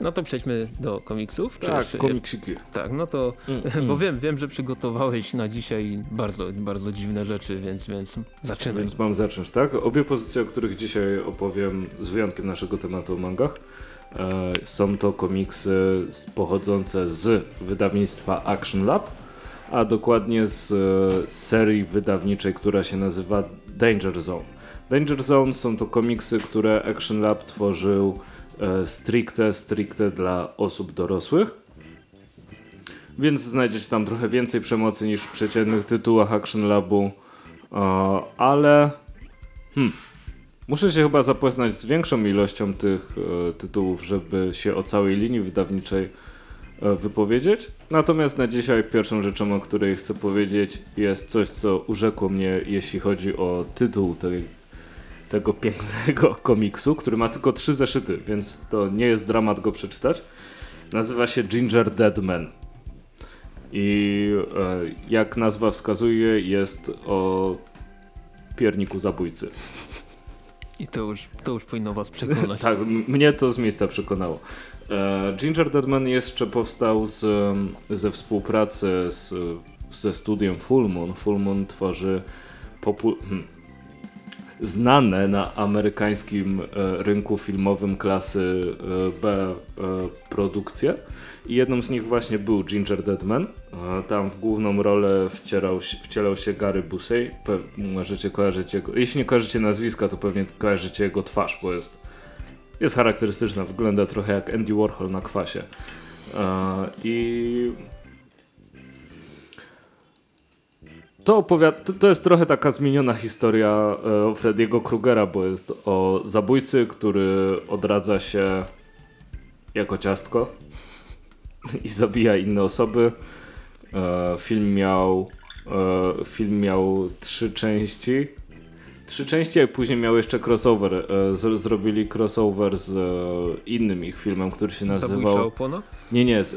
Speaker 2: No to przejdźmy do komiksów.
Speaker 1: Tak, komiksiki.
Speaker 2: Tak, no to, mm, mm. bo wiem, wiem, że przygotowałeś na dzisiaj bardzo, bardzo dziwne rzeczy, więc, więc zaczynaj.
Speaker 1: Więc mam zacząć, tak? Obie pozycje, o których dzisiaj opowiem z wyjątkiem naszego tematu o mangach, e, są to komiksy pochodzące z wydawnictwa Action Lab, a dokładnie z e, serii wydawniczej, która się nazywa Danger Zone. Danger Zone są to komiksy, które Action Lab tworzył E, stricte, stricte dla osób dorosłych. Więc znajdziecie tam trochę więcej przemocy niż w przeciętnych tytułach Action Labu. Ale hmm, muszę się chyba zapoznać z większą ilością tych e, tytułów, żeby się o całej linii wydawniczej wypowiedzieć. Natomiast na dzisiaj pierwszą rzeczą, o której chcę powiedzieć jest coś, co urzekło mnie, jeśli chodzi o tytuł tej tego pięknego komiksu, który ma tylko trzy zeszyty, więc to nie jest dramat go przeczytać. Nazywa się Ginger Dead Man. I e, jak nazwa wskazuje, jest o pierniku zabójcy.
Speaker 2: I to już, to już powinno was przekonać.
Speaker 1: tak, mnie to z miejsca przekonało. E, Ginger Deadman jeszcze powstał z, ze współpracy z, ze studiem Full Moon. Full Moon tworzy popu- hmm, znane na amerykańskim e, rynku filmowym klasy e, B e, produkcje i jedną z nich właśnie był Ginger Deadman. Tam w główną rolę wcierał, wcielał się Gary Busey. Pe- możecie kojarzyć jego, jeśli nie kojarzycie nazwiska, to pewnie kojarzycie jego twarz, bo jest, jest charakterystyczna, wygląda trochę jak Andy Warhol na kwasie. I To, opowiada, to, to jest trochę taka zmieniona historia e, Frediego Krugera, bo jest o zabójcy, który odradza się jako ciastko i zabija inne osoby. E, film miał e, film miał trzy części. Trzy części, a później miał jeszcze crossover. E, zrobili crossover z innym ich filmem, który się nazywał...
Speaker 2: Zabójcza opona?
Speaker 1: Nie, nie, z,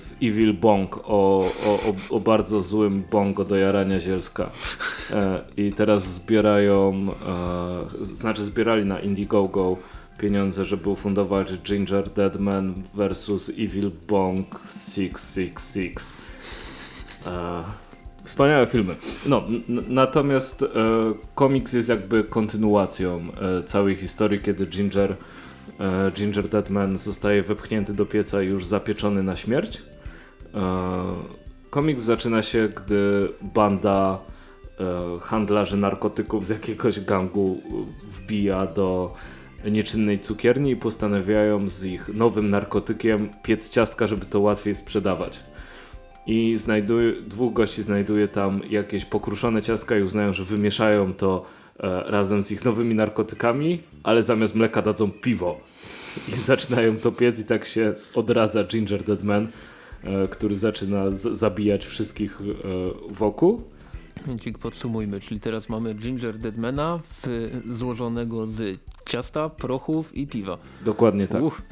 Speaker 1: z Evil Bong o, o, o, bardzo złym bongo do jarania zielska. I teraz zbierają, znaczy zbierali na Indiegogo pieniądze, żeby ufundować Ginger Deadman versus Evil Bong 666. E, wspaniałe filmy. No, natomiast e, komiks jest jakby kontynuacją e, całej historii, kiedy Ginger E, Ginger Deadman zostaje wepchnięty do pieca i już zapieczony na śmierć. E, Komiks zaczyna się, gdy banda e, handlarzy narkotyków z jakiegoś gangu wbija do nieczynnej cukierni i postanawiają z ich nowym narkotykiem piec ciastka, żeby to łatwiej sprzedawać. I znajduje, dwóch gości znajduje tam jakieś pokruszone ciastka i uznają, że wymieszają to e, razem z ich nowymi narkotykami, ale zamiast mleka dadzą piwo. I zaczynają to piec i tak się odradza Ginger Deadman, e, który zaczyna zabijać wszystkich e, wokół.
Speaker 2: Momencik, podsumujmy, czyli teraz mamy Ginger Deadmana w, złożonego z ciasta, prochów i piwa.
Speaker 1: Dokładnie tak.
Speaker 2: Uch,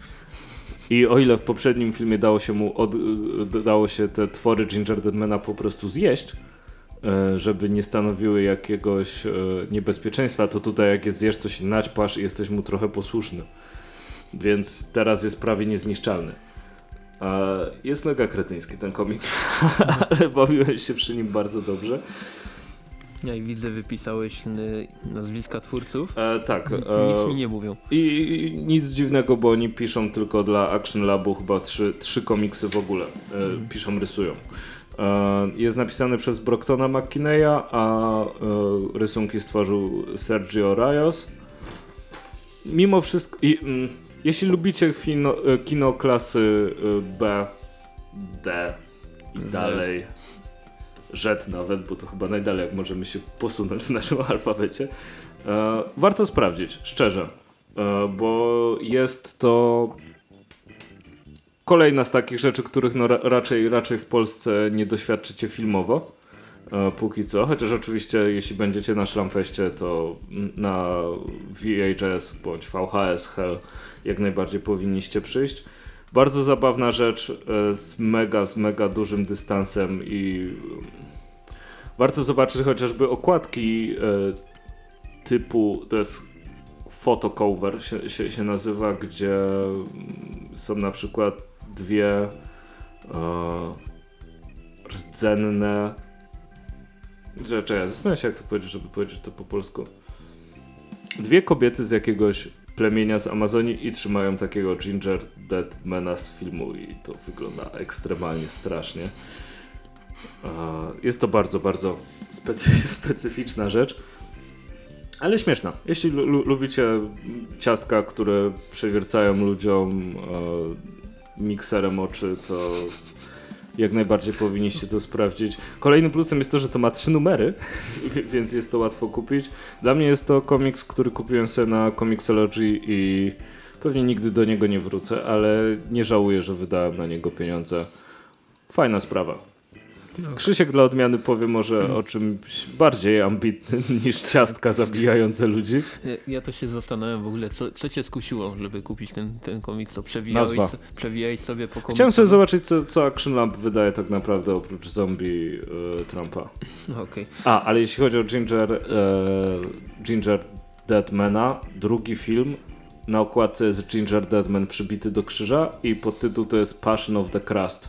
Speaker 1: I o ile w poprzednim filmie dało się mu od, dało się te twory Ginger Deadmana po prostu zjeść, e, żeby nie stanowiły jakiegoś e, niebezpieczeństwa, to tutaj jak je zjesz, to się naćpasz i jesteś mu trochę posłuszny. Więc teraz jest prawie niezniszczalny. Jest mega kretyński ten komiks, ale bawiłem się przy nim bardzo dobrze.
Speaker 2: Ja i widzę, wypisałeś nazwiska twórców.
Speaker 1: E, tak. E,
Speaker 2: Nic mi nie mówią.
Speaker 1: I i nic dziwnego, bo oni piszą tylko dla Action Labu chyba trzy, trzy komiksy w ogóle. E, piszą, rysują. E, jest napisany przez Brocktona McKinney'a, a e, rysunki stworzył Sergio Rayos. Mimo wszystko, i, mm, jeśli lubicie kino, e, kino klasy B, D i
Speaker 2: Z.
Speaker 1: dalej, Z nawet, bo to chyba najdalej jak możemy się posunąć w naszym alfabecie, e, warto sprawdzić, szczerze, e, bo jest to kolejna z takich rzeczy, których no ra raczej, raczej w Polsce nie doświadczycie filmowo. e, Póki co, chociaż oczywiście jeśli będziecie na Szlamfeście, to na VHS bądź VHS Hell jak najbardziej powinniście przyjść. Bardzo zabawna rzecz e, z mega, z mega dużym dystansem i e, warto zobaczyć chociażby okładki e, typu, to jest photocover się, się, się nazywa, gdzie mm, są na przykład dwie rdzenne. Ja zastanawiam się jak to powiedzieć, żeby powiedzieć to po polsku. Dwie kobiety z jakiegoś plemienia z Amazonii i trzymają takiego Ginger Deadmana z filmu i to wygląda ekstremalnie strasznie. Jest to bardzo, bardzo specy- specyficzna rzecz. Ale śmieszna. Jeśli lu- lu- lubicie ciastka, które przewiercają ludziom e, mikserem oczy, to jak najbardziej powinniście to sprawdzić. Kolejnym plusem jest to, że to ma trzy numery, więc jest to łatwo kupić. Dla mnie jest to komiks, który kupiłem sobie na Comixology i pewnie nigdy do niego nie wrócę, ale nie żałuję, że wydałem na niego pieniądze. Fajna sprawa. Krzysiek dla odmiany powie może o czymś bardziej ambitnym niż ciastka zabijające ludzi.
Speaker 2: Ja to się zastanawiam w ogóle, co, co cię skusiło, żeby kupić ten, ten komiks, co przewijałeś,
Speaker 1: Nazwa.
Speaker 2: przewijałeś sobie po komiksie?
Speaker 1: Chciałem sobie zobaczyć, co, co Action Lamp wydaje tak naprawdę oprócz zombie e, Trumpa.
Speaker 2: Okej.
Speaker 1: A, ale jeśli chodzi o Ginger, e, Ginger Deadmana, drugi film, na okładce jest Ginger Deadman przybity do krzyża i podtytuł to jest Passion of the Crust.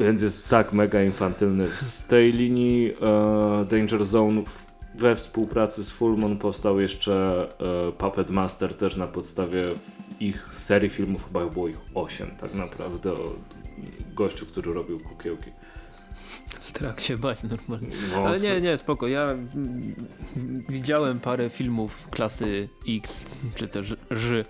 Speaker 1: Więc jest tak mega infantylny. Z tej linii e, Danger Zone we współpracy z Fullmon powstał jeszcze e, Puppet Master też na podstawie ich serii filmów, chyba było ich 8 tak naprawdę, o gościu, który robił kukiełki.
Speaker 2: Strach się bać normalnie.
Speaker 1: No,
Speaker 2: Ale nie, nie, spoko. Ja mm, widziałem parę filmów klasy X, czy też Ż,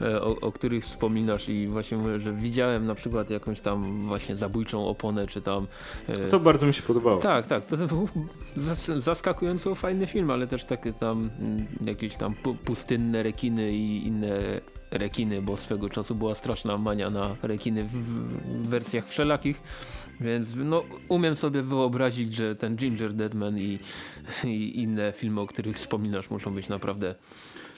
Speaker 2: e, o, o których wspominasz i właśnie mówię, że widziałem na przykład jakąś tam właśnie zabójczą oponę, czy tam... e,
Speaker 1: To bardzo mi się podobało.
Speaker 2: Tak, tak. To był zas- zaskakująco fajny film, ale też takie tam mm, jakieś tam pu- pustynne rekiny i inne rekiny, bo swego czasu była straszna mania na rekiny w wersjach wszelakich. Więc no, umiem sobie wyobrazić, że ten Ginger Deadman i, i inne filmy, o których wspominasz, muszą być naprawdę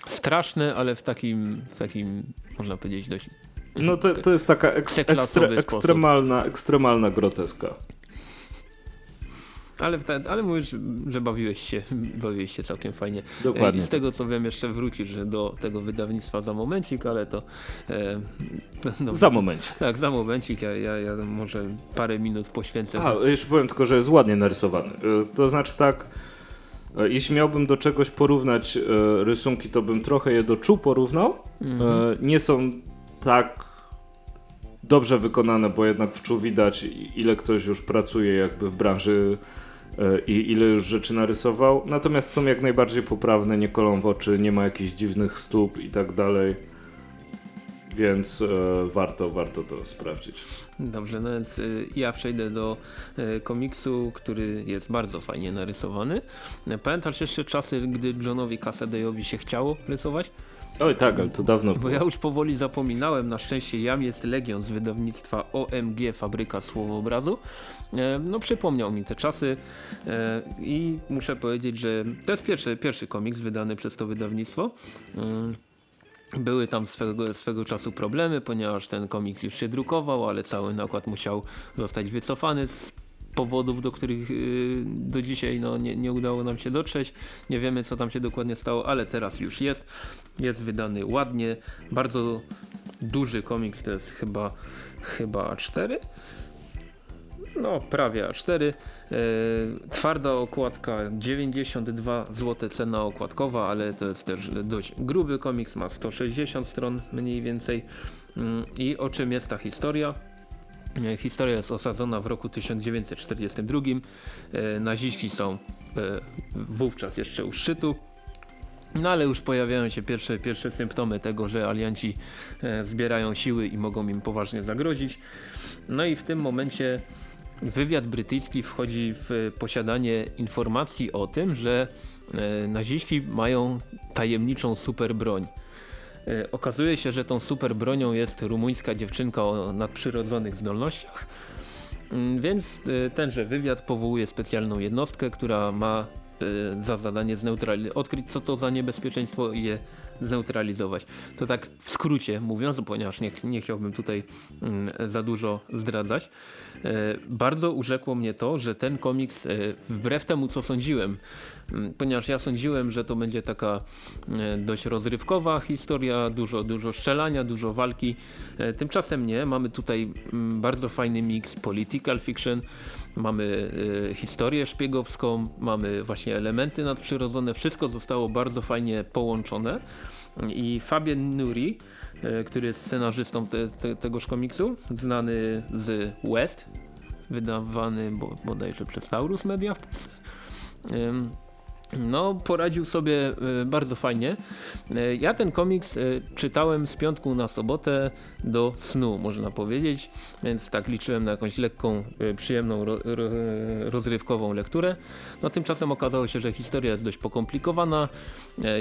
Speaker 2: straszne, ale w takim, w takim można powiedzieć, dość
Speaker 1: No to, to jest taka
Speaker 2: Seklasowy
Speaker 1: ekstre, ekstremalna, ekstremalna groteska.
Speaker 2: Ale, te, ale mówisz, że bawiłeś się, bawiłeś się całkiem fajnie.
Speaker 1: Dokładnie.
Speaker 2: I z tego co wiem, jeszcze wrócisz do tego wydawnictwa za momencik, ale to. E, no,
Speaker 1: Za momencik.
Speaker 2: Tak, za momencik. Ja, ja, ja może parę minut poświęcę.
Speaker 1: A, jeszcze powiem tylko, że jest ładnie narysowany. Y, To znaczy tak, y, jeśli miałbym do czegoś porównać y, rysunki, to bym trochę je do czuł porównał.
Speaker 2: Mhm.
Speaker 1: Nie są tak dobrze wykonane, bo jednak w czuł widać ile ktoś już pracuje jakby w branży i ile już rzeczy narysował. Natomiast są jak najbardziej poprawne, nie kolą w oczy, nie ma jakichś dziwnych stóp i tak dalej. Więc e, warto, warto to sprawdzić.
Speaker 2: Dobrze, no więc y, ja przejdę do y, komiksu, który jest bardzo fajnie narysowany. Pamiętasz jeszcze czasy, gdy Johnowi Cassadeyowi się chciało rysować?
Speaker 1: Oj tak, ale to dawno
Speaker 2: Bo
Speaker 1: było.
Speaker 2: ja już powoli zapominałem, na szczęście Jam jest Legion z wydawnictwa OMG Fabryka Słowobrazu. E, No przypomniał mi te czasy e, i muszę powiedzieć, że to jest pierwszy, pierwszy komiks wydany przez to wydawnictwo. Mm, Były tam swego, swego czasu problemy, ponieważ ten komiks już się drukował, ale cały nakład musiał zostać wycofany z powodów, do których do dzisiaj no, nie, nie udało nam się dotrzeć. Nie wiemy, co tam się dokładnie stało, ale teraz już jest. Jest wydany ładnie. Bardzo duży komiks, to jest chyba, chyba A4. No, prawie A4. E, twarda okładka 92 zł cena okładkowa, ale to jest też dość gruby komiks, ma 160 stron mniej więcej. Mm, I o czym jest ta historia? E, Historia jest osadzona w roku 1942. E, Naziści są wówczas jeszcze u szczytu. No ale już pojawiają się pierwsze, pierwsze symptomy tego, że alianci zbierają siły i mogą im poważnie zagrozić. No i w tym momencie wywiad brytyjski wchodzi w posiadanie informacji o tym, że e, naziści mają tajemniczą super broń. E, Okazuje się, że tą super bronią jest rumuńska dziewczynka o nadprzyrodzonych zdolnościach. Mm, Więc e, tenże wywiad powołuje specjalną jednostkę, która ma za zadanie odkryć co to za niebezpieczeństwo i je zneutralizować. To tak w skrócie mówiąc, ponieważ nie, nie chciałbym tutaj mm, za dużo zdradzać. E, Bardzo urzekło mnie to, że ten komiks e, wbrew temu co sądziłem, mm, ponieważ ja sądziłem, że to będzie taka e, dość rozrywkowa historia, dużo, dużo strzelania, dużo walki. Tymczasem nie, mamy tutaj mm, bardzo fajny miks political fiction, mamy e, historię szpiegowską, mamy właśnie elementy nadprzyrodzone, wszystko zostało bardzo fajnie połączone i Fabien Nuri, e, który jest scenarzystą te, te, tegoż komiksu, znany z West, wydawany bo, bodajże przez Taurus Media w Polsce. No, poradził sobie e, bardzo fajnie. E, Ja ten komiks e, czytałem z piątku na sobotę do snu, można powiedzieć, więc tak liczyłem na jakąś lekką, przyjemną, ro, ro, rozrywkową lekturę. No tymczasem okazało się, że historia jest dość pokomplikowana,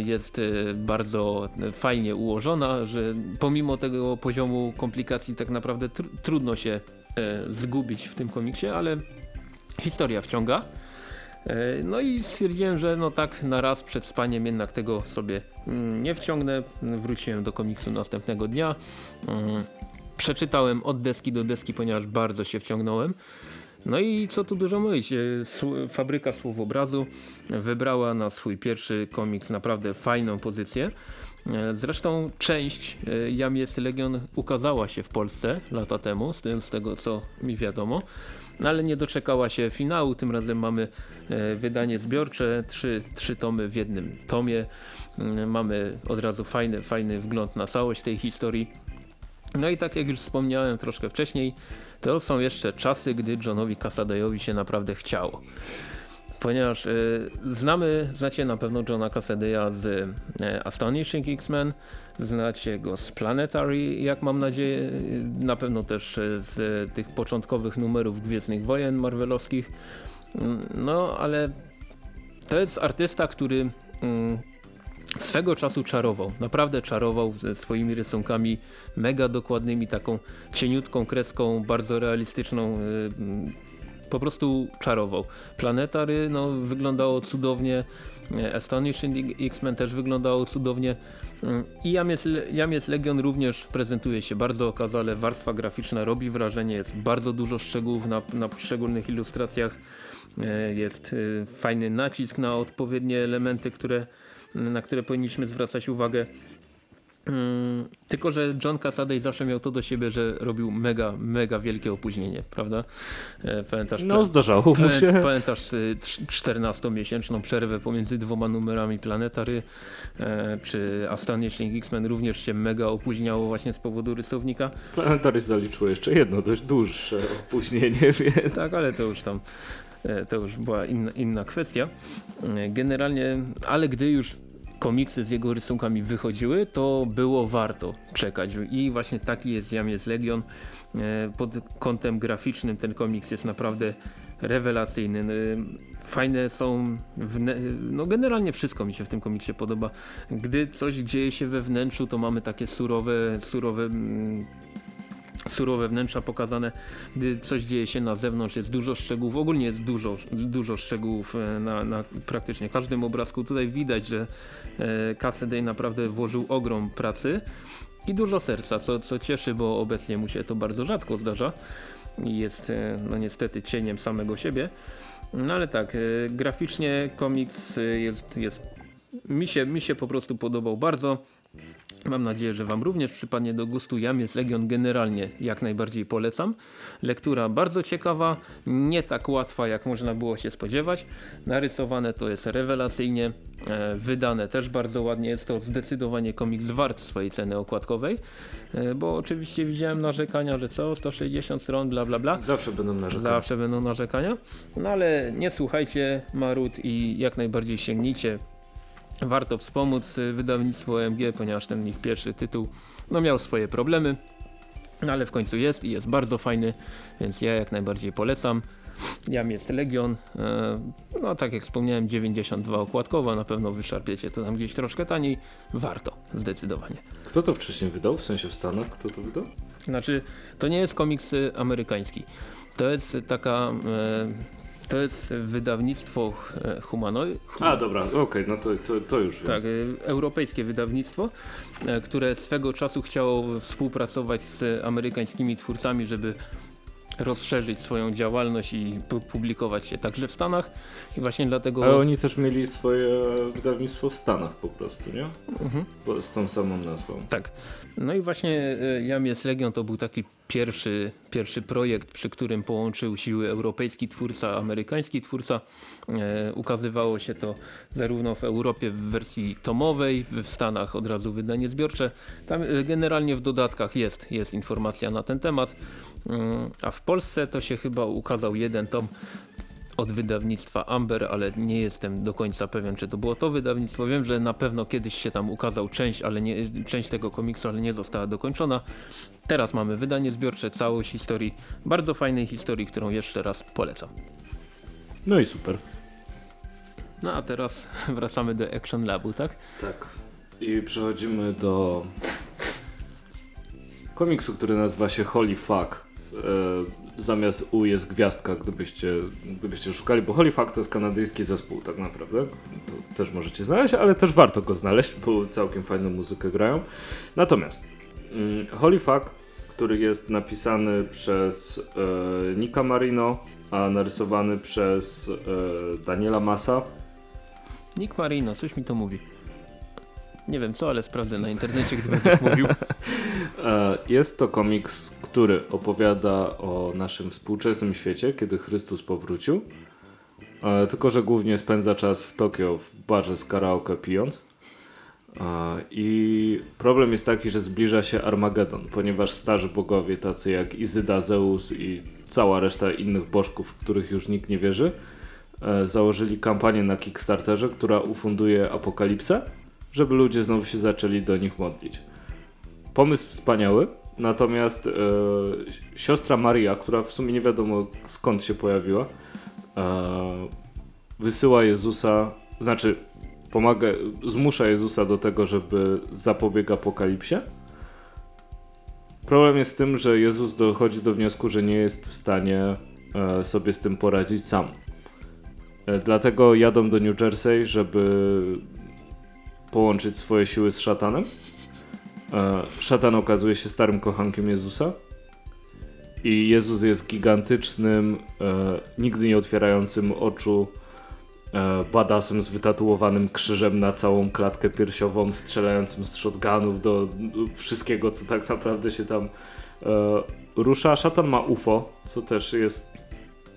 Speaker 2: jest bardzo fajnie ułożona, że pomimo tego poziomu komplikacji tak naprawdę tr trudno się zgubić w tym komiksie, ale historia wciąga. No i stwierdziłem, że no tak na raz przed spaniem jednak tego sobie mm, nie wciągnę. Wróciłem do komiksu następnego dnia. Mm, przeczytałem od deski do deski, ponieważ bardzo się wciągnąłem. No i co tu dużo mówić, e, Fabryka Słowobrazu wybrała na swój pierwszy komiks naprawdę fajną pozycję. E, zresztą część e, Jam jest Legion ukazała się w Polsce lata temu, z tego co mi wiadomo, ale nie doczekała się finału. Tym razem mamy wydanie zbiorcze, trzy, trzy tomy w jednym tomie. Mamy od razu fajny, fajny wgląd na całość tej historii. No i tak jak już wspomniałem troszkę wcześniej, to są jeszcze czasy, gdy Johnowi Cassadeyowi się naprawdę chciało. Ponieważ y, znamy, znacie na pewno Johna Cassadeya z y, Astonishing X-Men, znacie go z Planetary, jak mam nadzieję, na pewno też z tych początkowych numerów Gwiezdnych Wojen Marvelowskich. Mm, no, ale to jest artysta, który mm, swego czasu czarował, naprawdę czarował ze swoimi rysunkami mega dokładnymi, taką cieniutką kreską, bardzo realistyczną, y, po prostu czarował. Planetary no, wyglądało cudownie, Astonishing X-Men też wyglądało cudownie y, i Jamies, Legion również prezentuje się bardzo okazale, warstwa graficzna robi wrażenie, jest bardzo dużo szczegółów na, na poszczególnych ilustracjach, y, jest fajny nacisk na odpowiednie elementy, które na które powinniśmy zwracać uwagę. Hmm, tylko, że John Cassaday zawsze miał to do siebie, że robił mega, mega wielkie opóźnienie, prawda?
Speaker 1: E, pamiętasz? No zdarzało mu się.
Speaker 2: Pamiętasz 14-miesięczną y, przerwę pomiędzy dwoma numerami Planetary, e, czy Astonishing X-Men również się mega opóźniało właśnie z powodu rysownika.
Speaker 1: Planetary zaliczyło jeszcze jedno dość dłuższe opóźnienie, więc...
Speaker 2: Tak, ale to już tam E, to już była inna, inna kwestia. E, generalnie, ale gdy już komiksy z jego rysunkami wychodziły, to było warto czekać. I właśnie taki jest jest Legion. E, pod kątem graficznym ten komiks jest naprawdę rewelacyjny. Fajne są, no generalnie wszystko mi się w tym komiksie podoba. Gdy coś dzieje się we wnętrzu, to mamy takie surowe, surowe mm, surowe wnętrza pokazane, gdy coś dzieje się na zewnątrz, jest dużo szczegółów, ogólnie jest dużo, dużo szczegółów e, na, na praktycznie każdym obrazku. Tutaj widać, że e, Cassidy naprawdę włożył ogrom pracy i dużo serca, co, co cieszy, bo obecnie mu się to bardzo rzadko zdarza i jest e, no niestety cieniem samego siebie. No ale tak, graficznie komiks jest, jest mi, się, mi się po prostu podobał bardzo. Mam nadzieję, że Wam również przypadnie do gustu. Jam jest Legion generalnie jak najbardziej polecam. Lektura bardzo ciekawa, nie tak łatwa jak można było się spodziewać. Narysowane to jest rewelacyjnie, e, wydane też bardzo ładnie. Jest to zdecydowanie komiks wart swojej ceny okładkowej, e, bo oczywiście widziałem narzekania, że co, 160 stron, bla bla bla.
Speaker 1: Zawsze będą narzekania.
Speaker 2: Zawsze będą narzekania, no ale nie słuchajcie Marut i jak najbardziej sięgnijcie warto wspomóc y, wydawnictwo OMG, ponieważ ten ich pierwszy tytuł no, miał swoje problemy, no, ale w końcu jest i jest bardzo fajny, więc ja jak najbardziej polecam. Jam jest Legion, e, no tak jak wspomniałem 92 okładkowa, na pewno wyszarpiecie to tam gdzieś troszkę taniej, warto zdecydowanie.
Speaker 1: Kto to wcześniej wydał, w sensie w Stanach, kto to wydał?
Speaker 2: Znaczy, to nie jest komiks y, amerykański, to jest taka e, to jest wydawnictwo e, Humanoid.
Speaker 1: A dobra, okej, okay, no to, to, to, już wiem.
Speaker 2: Tak, e, europejskie wydawnictwo, e, które swego czasu chciało współpracować z amerykańskimi twórcami, żeby rozszerzyć swoją działalność i publikować się także w Stanach i właśnie dlatego...
Speaker 1: Ale oni też mieli swoje wydawnictwo w Stanach po prostu, nie? Mhm. Z tą samą nazwą.
Speaker 2: Tak. No i właśnie Jam jest Legion to był taki pierwszy, pierwszy projekt, przy którym połączył siły europejski twórca, amerykański twórca. E, ukazywało się to zarówno w Europie w wersji tomowej, w Stanach od razu wydanie zbiorcze. Tam e, generalnie w dodatkach jest, jest informacja na ten temat. Mm, a w Polsce to się chyba ukazał jeden tom od wydawnictwa Amber, ale nie jestem do końca pewien, czy to było to wydawnictwo. Wiem, że na pewno kiedyś się tam ukazał część, ale nie, część tego komiksu, ale nie została dokończona. Teraz mamy wydanie zbiorcze, całość historii, bardzo fajnej historii, którą jeszcze raz polecam.
Speaker 1: No i super.
Speaker 2: No a teraz wracamy do Action Labu, tak?
Speaker 1: Tak. I przechodzimy do komiksu, który nazywa się Holy Fuck. Zamiast U jest gwiazdka, gdybyście, gdybyście szukali, bo Holy Fuck to jest kanadyjski zespół tak naprawdę, to też możecie znaleźć, ale też warto go znaleźć, bo całkiem fajną muzykę grają. Natomiast mm, Holy Fuck, który jest napisany przez e, Nika Marino, a narysowany przez e, Daniela Massa,
Speaker 2: Nick Marino, coś mi to mówi. Nie wiem co, ale sprawdzę na internecie, gdy będziesz mówił.
Speaker 1: E, Jest to komiks, który opowiada o naszym współczesnym świecie, kiedy Chrystus powrócił. E, Tylko, że głównie spędza czas w Tokio w barze z karaoke pijąc. E, I problem jest taki, że zbliża się Armagedon, ponieważ starzy bogowie, tacy jak Izyda, Zeus i cała reszta innych bożków, w których już nikt nie wierzy, założyli kampanię na Kickstarterze, która ufunduje apokalipsę, żeby ludzie znowu się zaczęli do nich modlić. Pomysł wspaniały, natomiast e, siostra Maria, która w sumie nie wiadomo skąd się pojawiła, e, wysyła Jezusa, znaczy pomaga, zmusza Jezusa do tego, żeby zapobiegł apokalipsie. Problem jest z tym, że Jezus dochodzi do wniosku, że nie jest w stanie e, sobie z tym poradzić sam. E, dlatego jadą do New Jersey, żeby połączyć swoje siły z szatanem. E, Szatan okazuje się starym kochankiem Jezusa. I Jezus jest gigantycznym, e, nigdy nie otwierającym oczu e, badasem z wytatuowanym krzyżem na całą klatkę piersiową, strzelającym z shotgunów do wszystkiego, co tak naprawdę się tam rusza. Szatan ma UFO, co też jest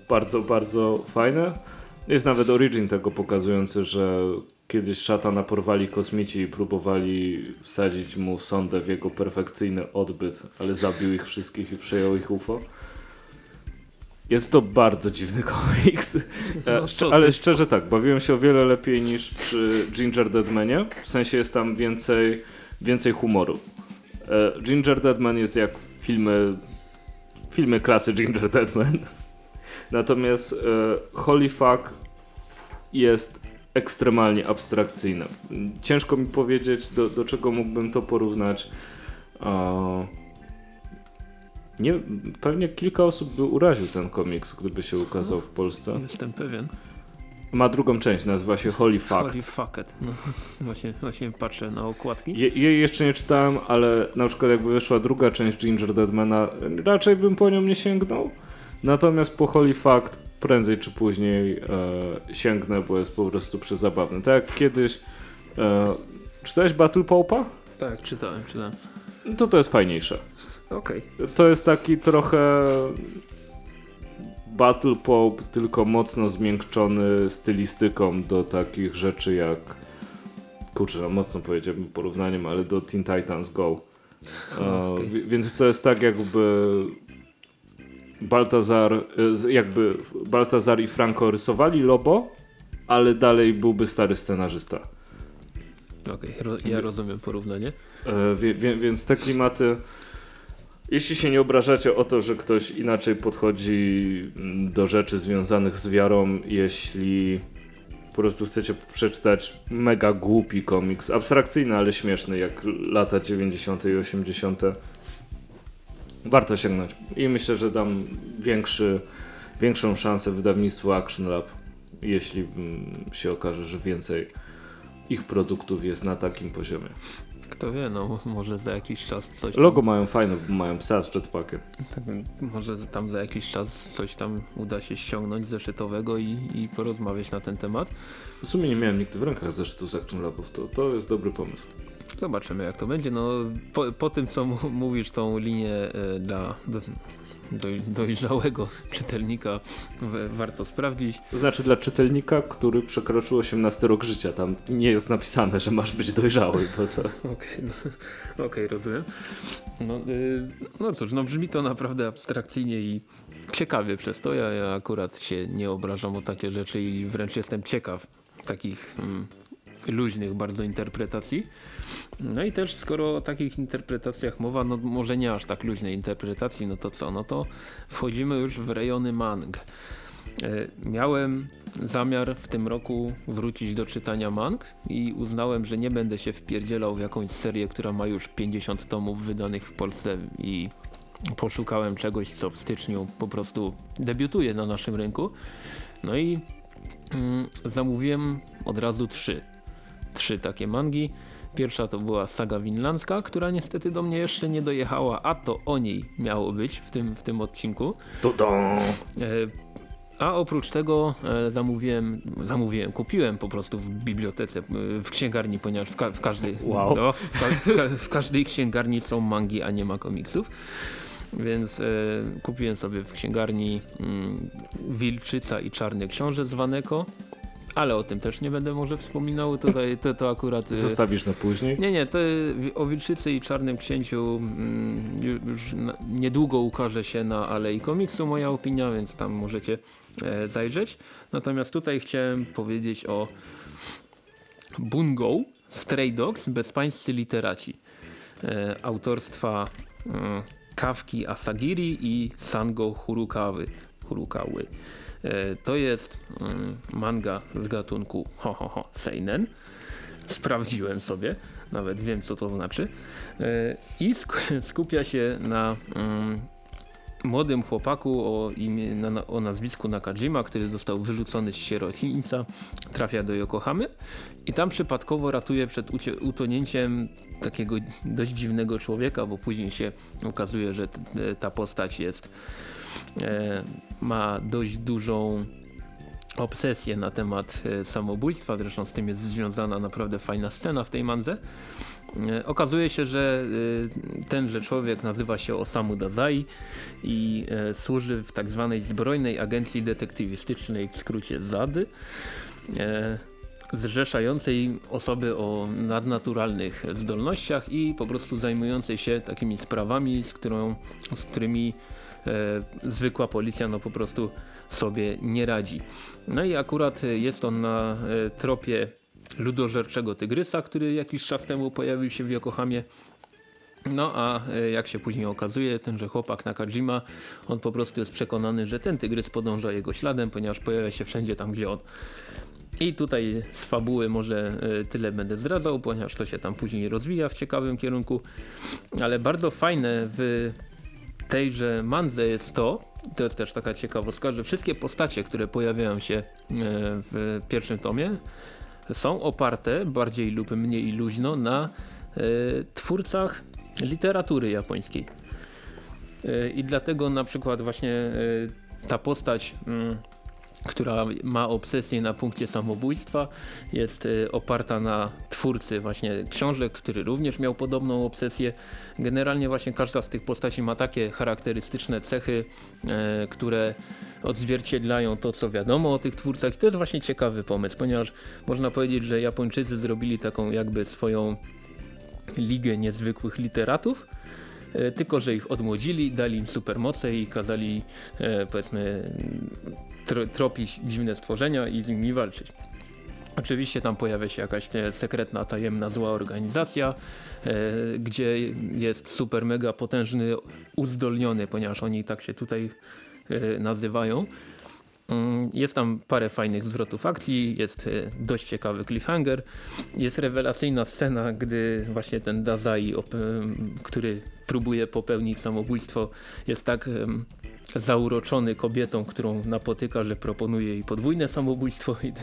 Speaker 1: bardzo, bardzo fajne. Jest nawet origin tego pokazujący, że kiedyś szatana porwali kosmici i próbowali wsadzić mu sondę w jego perfekcyjny odbyt, ale zabił ich wszystkich i przejął ich UFO. Jest to bardzo dziwny komiks, E,
Speaker 2: No, co
Speaker 1: ale szczerze tak, bawiłem się o wiele lepiej niż przy Ginger Deadmanie, w sensie jest tam więcej, więcej humoru. E, Ginger Deadman jest jak filmy, filmy klasy Ginger Deadman, natomiast e, Holy Fuck jest ekstremalnie abstrakcyjne. Ciężko mi powiedzieć, do, do czego mógłbym to porównać. Nie, pewnie kilka osób by uraził ten komiks, gdyby się ukazał w Polsce.
Speaker 2: Jestem pewien.
Speaker 1: Ma drugą część, nazywa się Holy Fact.
Speaker 2: Holy fuck it. No, właśnie, właśnie patrzę na okładki.
Speaker 1: Je, jej jeszcze nie czytałem, ale na przykład jakby wyszła druga część Ginger Deadmana, raczej bym po nią nie sięgnął. Natomiast po Holy Fact prędzej czy później e, sięgnę, bo jest po prostu przezabawny. Tak jak kiedyś... E, czytałeś Battle Popa?
Speaker 2: Tak, czytałem, czytałem.
Speaker 1: To to jest fajniejsze.
Speaker 2: Okej.
Speaker 1: To jest taki trochę battle pop, tylko mocno zmiękczony stylistyką do takich rzeczy jak kurczę, no mocno powiedziałbym porównaniem, ale do Teen Titans Go. E,
Speaker 2: Okej.
Speaker 1: wi- Więc to jest tak jakby Baltazar, e, jakby Baltazar i Franco rysowali Lobo, ale dalej byłby stary scenarzysta.
Speaker 2: Okej, ro, ja rozumiem porównanie.
Speaker 1: E, wie, wie, więc te klimaty. Jeśli się nie obrażacie o to, że ktoś inaczej podchodzi mm, do rzeczy związanych z wiarą, jeśli po prostu chcecie przeczytać mega głupi komiks, abstrakcyjny, ale śmieszny, jak lata 90. i 80., warto sięgnąć. I myślę, że dam większy, większą szansę wydawnictwu Action Lab, jeśli mm, się okaże, że więcej ich produktów jest na takim poziomie.
Speaker 2: Kto wie, no może za jakiś czas coś tam,
Speaker 1: Logo mają fajne, bo mają psa z jetpackiem.
Speaker 2: tak, może tam za jakiś czas coś tam uda się ściągnąć zeszytowego i, i porozmawiać na ten temat.
Speaker 1: W sumie nie miałem nigdy w rękach zeszytu z Action Labów, to, to jest dobry pomysł.
Speaker 2: Zobaczymy jak to będzie. No, po, po tym co mówisz tą linię e, dla do, doj, dojrzałego czytelnika warto sprawdzić.
Speaker 1: To znaczy dla czytelnika, który przekroczył 18 rok życia, tam nie jest napisane, że masz być dojrzały, bo to...
Speaker 2: Okej, no, okej, rozumiem. No, y, no cóż, no brzmi to naprawdę abstrakcyjnie i ciekawie przez to. Ja, ja akurat się nie obrażam o takie rzeczy i wręcz jestem ciekaw takich mm, luźnych bardzo interpretacji. No i też skoro o takich interpretacjach mowa, no może nie aż tak luźnej interpretacji, no to co? No to wchodzimy już w rejony mang. E, Miałem zamiar w tym roku wrócić do czytania mang i uznałem, że nie będę się wpierdzielał w jakąś serię, która ma już 50 tomów wydanych w Polsce i poszukałem czegoś, co w styczniu po prostu debiutuje na naszym rynku. No i mm, zamówiłem od razu trzy. Trzy takie mangi. Pierwsza to była saga winlandzka, która niestety do mnie jeszcze nie dojechała, a to o niej miało być w tym, w tym odcinku.
Speaker 1: Tudum.
Speaker 2: E, a oprócz tego e, zamówiłem, zamówiłem, kupiłem po prostu w bibliotece, e, w księgarni, ponieważ w, ka w każdej
Speaker 1: Wow.
Speaker 2: no, w, ka w, ka w każdej księgarni są mangi, a nie ma komiksów. Więc e, kupiłem sobie w księgarni mm, Wilczyca i Czarny Książę z Waneko, ale o tym też nie będę może wspominał, tutaj to, to akurat... e,
Speaker 1: Zostawisz na później?
Speaker 2: nie, nie, to wi- o Wilczycy i Czarnym Księciu mm, ju- już niedługo ukaże się na Alei Komiksu moja opinia, więc tam możecie e, zajrzeć. Natomiast tutaj chciałem powiedzieć o Bungo, Stray Dogs, Bezpańscy Literaci. E, autorstwa mm, Kawki Asagiri i Sango Hurukawy. Hurukawy. E, to jest mm, manga z gatunku ho, ho, ho, seinen. Sprawdziłem sobie, nawet wiem co to znaczy. E, I sk- skupia się na mm, młodym chłopaku o, imię, na, o nazwisku Nakajima, który został wyrzucony z sierocińca, trafia do Yokohamy i tam przypadkowo ratuje przed utonięciem takiego dość dziwnego człowieka, bo później się okazuje, że t, ta postać jest e, ma dość dużą obsesję na temat e, samobójstwa, zresztą z tym jest związana naprawdę fajna scena w tej mandze. E, Okazuje się, że e, tenże człowiek nazywa się Osamu Dazai i służy w tak zwanej zbrojnej agencji detektywistycznej, w skrócie ZAD, e, zrzeszającej osoby o nadnaturalnych zdolnościach i po prostu zajmującej się takimi sprawami, z, którą, z którymi zwykła policja no po prostu sobie nie radzi. No i akurat e, jest on na e, tropie ludożerczego tygrysa, który jakiś czas temu pojawił się w Yokohamie. No a e, jak się później okazuje, tenże chłopak Nakajima, on po prostu jest przekonany, że ten tygrys podąża jego śladem, ponieważ pojawia się wszędzie tam, gdzie on. I tutaj z fabuły może e, tyle będę zdradzał, ponieważ to się tam później rozwija w ciekawym kierunku. Ale bardzo fajne w tejże mandze jest to, to jest też taka ciekawostka, że wszystkie postacie, które pojawiają się e, w pierwszym tomie są oparte bardziej lub mniej luźno na e, twórcach literatury japońskiej. E, I dlatego na przykład właśnie ta postać, mm, która ma obsesję na punkcie samobójstwa, jest e, oparta na twórcy właśnie książek, który również miał podobną obsesję. Generalnie właśnie każda z tych postaci ma takie charakterystyczne cechy, e, które odzwierciedlają to, co wiadomo o tych twórcach. I to jest właśnie ciekawy pomysł, ponieważ można powiedzieć, że Japończycy zrobili taką jakby swoją ligę niezwykłych literatów, e, tylko że ich odmłodzili, dali im supermoce i kazali powiedzmy tropić dziwne stworzenia i z nimi walczyć. Oczywiście tam pojawia się jakaś e, sekretna, tajemna, zła organizacja, e, gdzie jest super mega potężny, uzdolniony, ponieważ oni tak się tutaj e, nazywają. Mm, Jest tam parę fajnych zwrotów akcji, jest dość ciekawy cliffhanger, jest rewelacyjna scena, gdy właśnie ten Dazai, który próbuje popełnić samobójstwo, jest tak em, zauroczony kobietą, którą napotyka, że proponuje jej podwójne samobójstwo i e,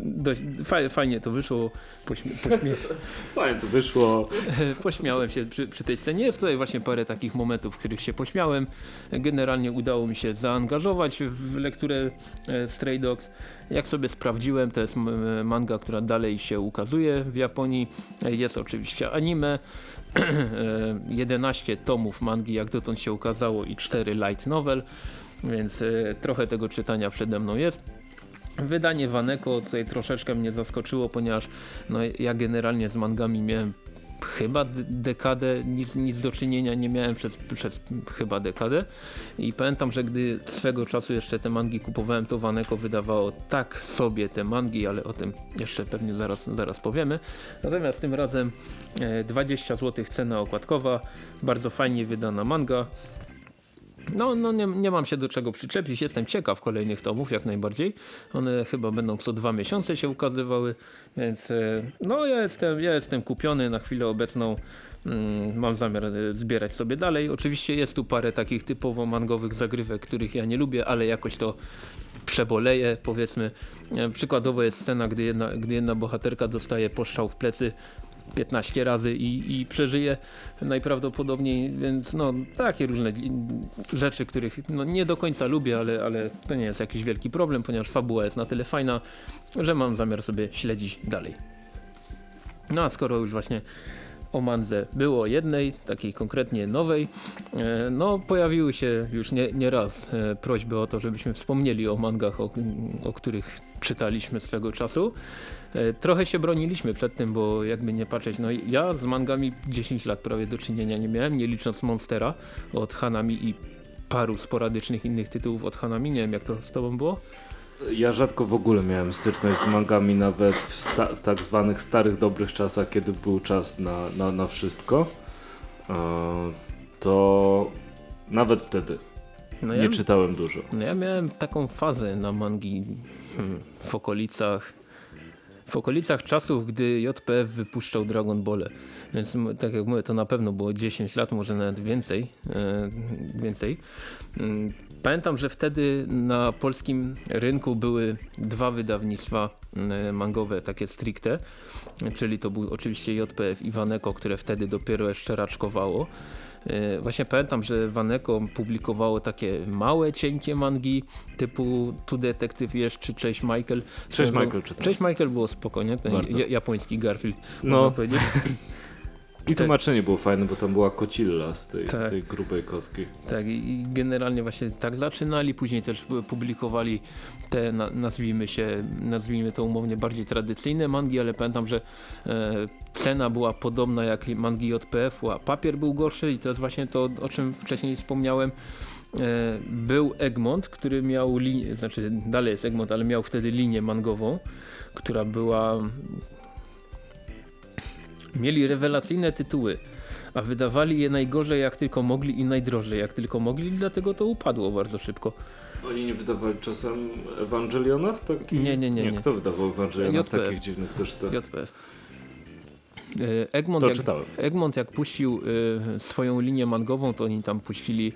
Speaker 2: dość, fa- fajnie to wyszło, pośmie- pośmie-
Speaker 1: Fajnie to wyszło.
Speaker 2: Pośmiałem się przy, przy tej scenie. Jest tutaj właśnie parę takich momentów, w których się pośmiałem. Generalnie udało mi się zaangażować w lekturę e, Stray Dogs. Jak sobie sprawdziłem, to jest manga, która dalej się ukazuje w Japonii. E, Jest oczywiście anime. E, 11 tomów mangi jak dotąd się ukazało i 4 light novel, więc e, trochę tego czytania przede mną jest. Wydanie Waneko tutaj troszeczkę mnie zaskoczyło, ponieważ no, ja generalnie z mangami miałem chyba de- dekadę, nic, nic do czynienia nie miałem przez, przez chyba dekadę i pamiętam, że gdy swego czasu jeszcze te mangi kupowałem, to Waneko wydawało tak sobie te mangi, ale o tym jeszcze pewnie zaraz, zaraz powiemy. Natomiast tym razem e, 20 zł cena okładkowa, bardzo fajnie wydana manga. No, no nie, nie mam się do czego przyczepić, jestem ciekaw kolejnych tomów jak najbardziej. One chyba będą co dwa miesiące się ukazywały, więc e, no ja jestem, ja jestem kupiony na chwilę obecną. mm, mam zamiar e, zbierać sobie dalej. Oczywiście jest tu parę takich typowo mangowych zagrywek, których ja nie lubię, ale jakoś to przeboleje, powiedzmy. E, Przykładowo jest scena, gdy jedna, gdy jedna bohaterka dostaje postrzał w plecy 15 razy i, i przeżyje najprawdopodobniej, więc no takie różne rzeczy, których no, nie do końca lubię, ale, ale to nie jest jakiś wielki problem, ponieważ fabuła jest na tyle fajna, że mam zamiar sobie śledzić dalej. No a skoro już właśnie o mandze było jednej, takiej konkretnie nowej, e, no pojawiły się już nie, nie raz prośby o to, żebyśmy wspomnieli o mangach, o, o których czytaliśmy swego czasu. E, Trochę się broniliśmy przed tym, bo jakby nie patrzeć, no ja z mangami 10 lat prawie do czynienia nie miałem, nie licząc Monstera od Hanami i paru sporadycznych innych tytułów od Hanami, nie wiem jak to z tobą było?
Speaker 1: Ja rzadko w ogóle miałem styczność z mangami, nawet w, sta- w tak zwanych starych, dobrych czasach, kiedy był czas na, na, na wszystko. E, to nawet wtedy
Speaker 2: No
Speaker 1: nie czytałem dużo.
Speaker 2: No ja miałem taką fazę na mangi hmm, w okolicach w okolicach czasów, gdy JPF wypuszczał Dragon Ball. Więc m- tak jak mówię, to na pewno było 10 lat, może nawet więcej. E, więcej. Mm, Pamiętam, że wtedy na polskim rynku były dwa wydawnictwa e, mangowe, takie stricte, czyli to był oczywiście JPF i Waneko, które wtedy dopiero jeszcze raczkowało. E, Właśnie pamiętam, że Waneko publikowało takie małe, cienkie mangi typu Tu Detektyw Jesz czy Cześć Michael.
Speaker 1: Cześć Michael czytałem.
Speaker 2: Cześć Michael było spokojnie, ten
Speaker 1: Bardzo.
Speaker 2: japoński Garfield,
Speaker 1: No.
Speaker 2: można powiedzieć.
Speaker 1: I tłumaczenie było fajne, bo tam była kocilla z tej,
Speaker 2: Tak.
Speaker 1: z tej grubej kotki.
Speaker 2: Tak, i generalnie właśnie tak zaczynali, później też publikowali te, na, nazwijmy się, nazwijmy to umownie bardziej tradycyjne mangi, ale pamiętam, że e, cena była podobna jak mangi JPF-u, a papier był gorszy i to jest właśnie to, o czym wcześniej wspomniałem. E, był Egmont, który miał linię, znaczy dalej jest Egmont, ale miał wtedy linię mangową, która była mieli rewelacyjne tytuły, a wydawali je najgorzej jak tylko mogli i najdrożej jak tylko mogli, dlatego to upadło bardzo szybko.
Speaker 1: Oni nie wydawali czasem Ewangeliona w takich...
Speaker 2: Nie, nie, nie, nie.
Speaker 1: Kto wydawał Ewangeliona w
Speaker 2: JPF.
Speaker 1: takich dziwnych zresztą?
Speaker 2: JPF. E, Egmont
Speaker 1: To
Speaker 2: jak. Egmont jak puścił e, swoją linię mangową, to oni tam puścili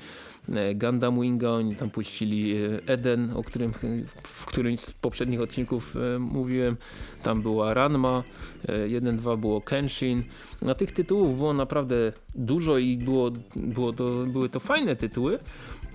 Speaker 2: Gundam Winga, oni tam puścili e, Eden, o którym ch- w którymś z poprzednich odcinków e, mówiłem. Tam była Ranma, e, 1-2 było Kenshin. Na tych tytułów było naprawdę dużo i było, było to, były to fajne tytuły.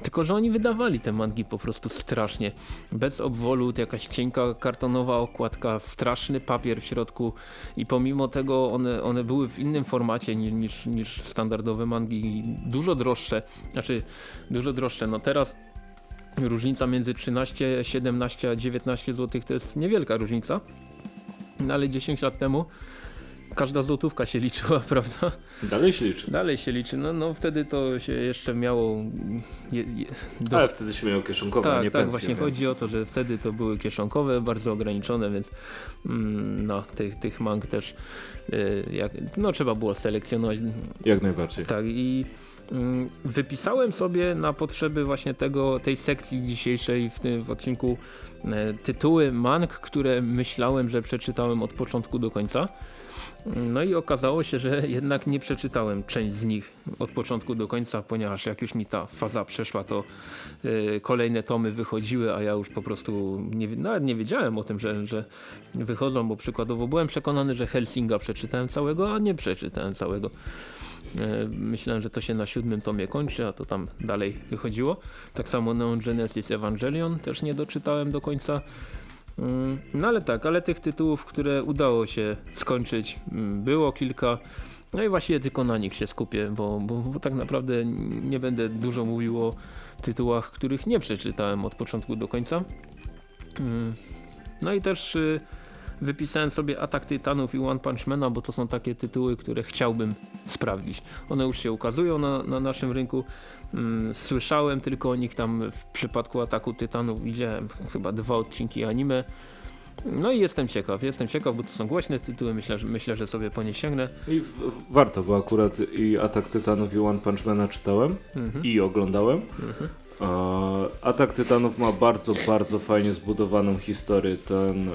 Speaker 2: Tylko, że oni wydawali te mangi po prostu strasznie. Bez obwolut, jakaś cienka kartonowa okładka, straszny papier w środku i pomimo tego one, one były w innym formacie ni- niż, niż standardowe mangi dużo droższe. Znaczy, dużo droższe. No teraz różnica między 13, 17 a 19 zł to jest niewielka różnica. No ale 10 lat temu każda złotówka się liczyła, prawda?
Speaker 1: Dalej się liczy.
Speaker 2: Dalej się liczy. No, no wtedy to się jeszcze miało... Je, je, do-
Speaker 1: Ale wtedy się miał kieszonkowe,
Speaker 2: tak,
Speaker 1: nie
Speaker 2: tak,
Speaker 1: pensje,
Speaker 2: właśnie
Speaker 1: więc...
Speaker 2: chodzi o to, że wtedy to były kieszonkowe, bardzo ograniczone, więc mm, no, tych, tych mang też y, jak, no, trzeba było selekcjonować.
Speaker 1: Jak najbardziej.
Speaker 2: Tak i mm, wypisałem sobie na potrzeby właśnie tego, tej sekcji dzisiejszej w tym w odcinku e, tytuły mang, które myślałem, że przeczytałem od początku do końca. No i okazało się, że jednak nie przeczytałem część z nich od początku do końca, ponieważ jak już mi ta faza przeszła, to y, kolejne tomy wychodziły, a ja już po prostu nie, nawet nie wiedziałem o tym, że, że wychodzą, bo przykładowo byłem przekonany, że Helsinga przeczytałem całego, a nie przeczytałem całego. E, Myślałem, że to się na siódmym tomie kończy, a to tam dalej wychodziło. Tak samo Neon Genesis Evangelion też nie doczytałem do końca. Mm, No ale tak, ale tych tytułów, które udało się skończyć mm, było kilka. No i właściwie tylko na nich się skupię, bo, bo, bo tak naprawdę nie będę dużo mówił o tytułach, których nie przeczytałem od początku do końca. Mm, No i też y, wypisałem sobie Atak Tytanów i One Punch Mana, bo to są takie tytuły, które chciałbym sprawdzić. One już się ukazują na, na naszym rynku. Mm, Słyszałem tylko o nich tam w przypadku Ataku Tytanów. Widziałem ch- chyba dwa odcinki anime. No i jestem ciekaw, jestem ciekaw, bo to są głośne tytuły, myślę, że, myślę, że sobie po nie sięgnę.
Speaker 1: I warto, bo akurat i Atak Tytanów i One Punch Mana czytałem
Speaker 2: Mhm.
Speaker 1: i oglądałem.
Speaker 2: Mhm.
Speaker 1: Atak Tytanów ma bardzo, bardzo fajnie zbudowaną historię. Ten, e,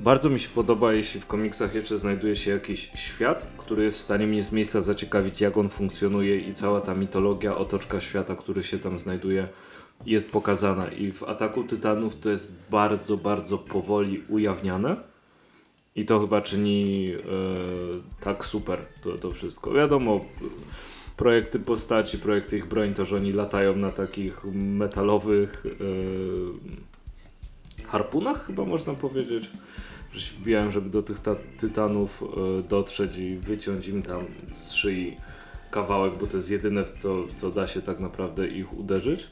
Speaker 1: Bardzo mi się podoba, jeśli w komiksach jeszcze znajduje się jakiś świat, który jest w stanie mnie z miejsca zaciekawić, jak on funkcjonuje i cała ta mitologia, otoczka świata, który się tam znajduje, jest pokazana. I w Ataku Tytanów to jest bardzo, bardzo powoli ujawniane. I to chyba czyni e, tak super to, to wszystko. Wiadomo, projekty postaci, projekty ich broń, to że oni latają na takich metalowych e, harpunach, chyba można powiedzieć. Że się żeby do tych ta- tytanów e, dotrzeć i wyciąć im tam z szyi kawałek, bo to jest jedyne, w co, w co da się tak naprawdę ich uderzyć.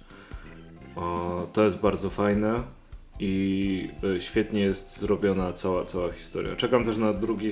Speaker 1: To jest bardzo fajne i e, świetnie jest zrobiona cała, cała historia. Czekam też na drugi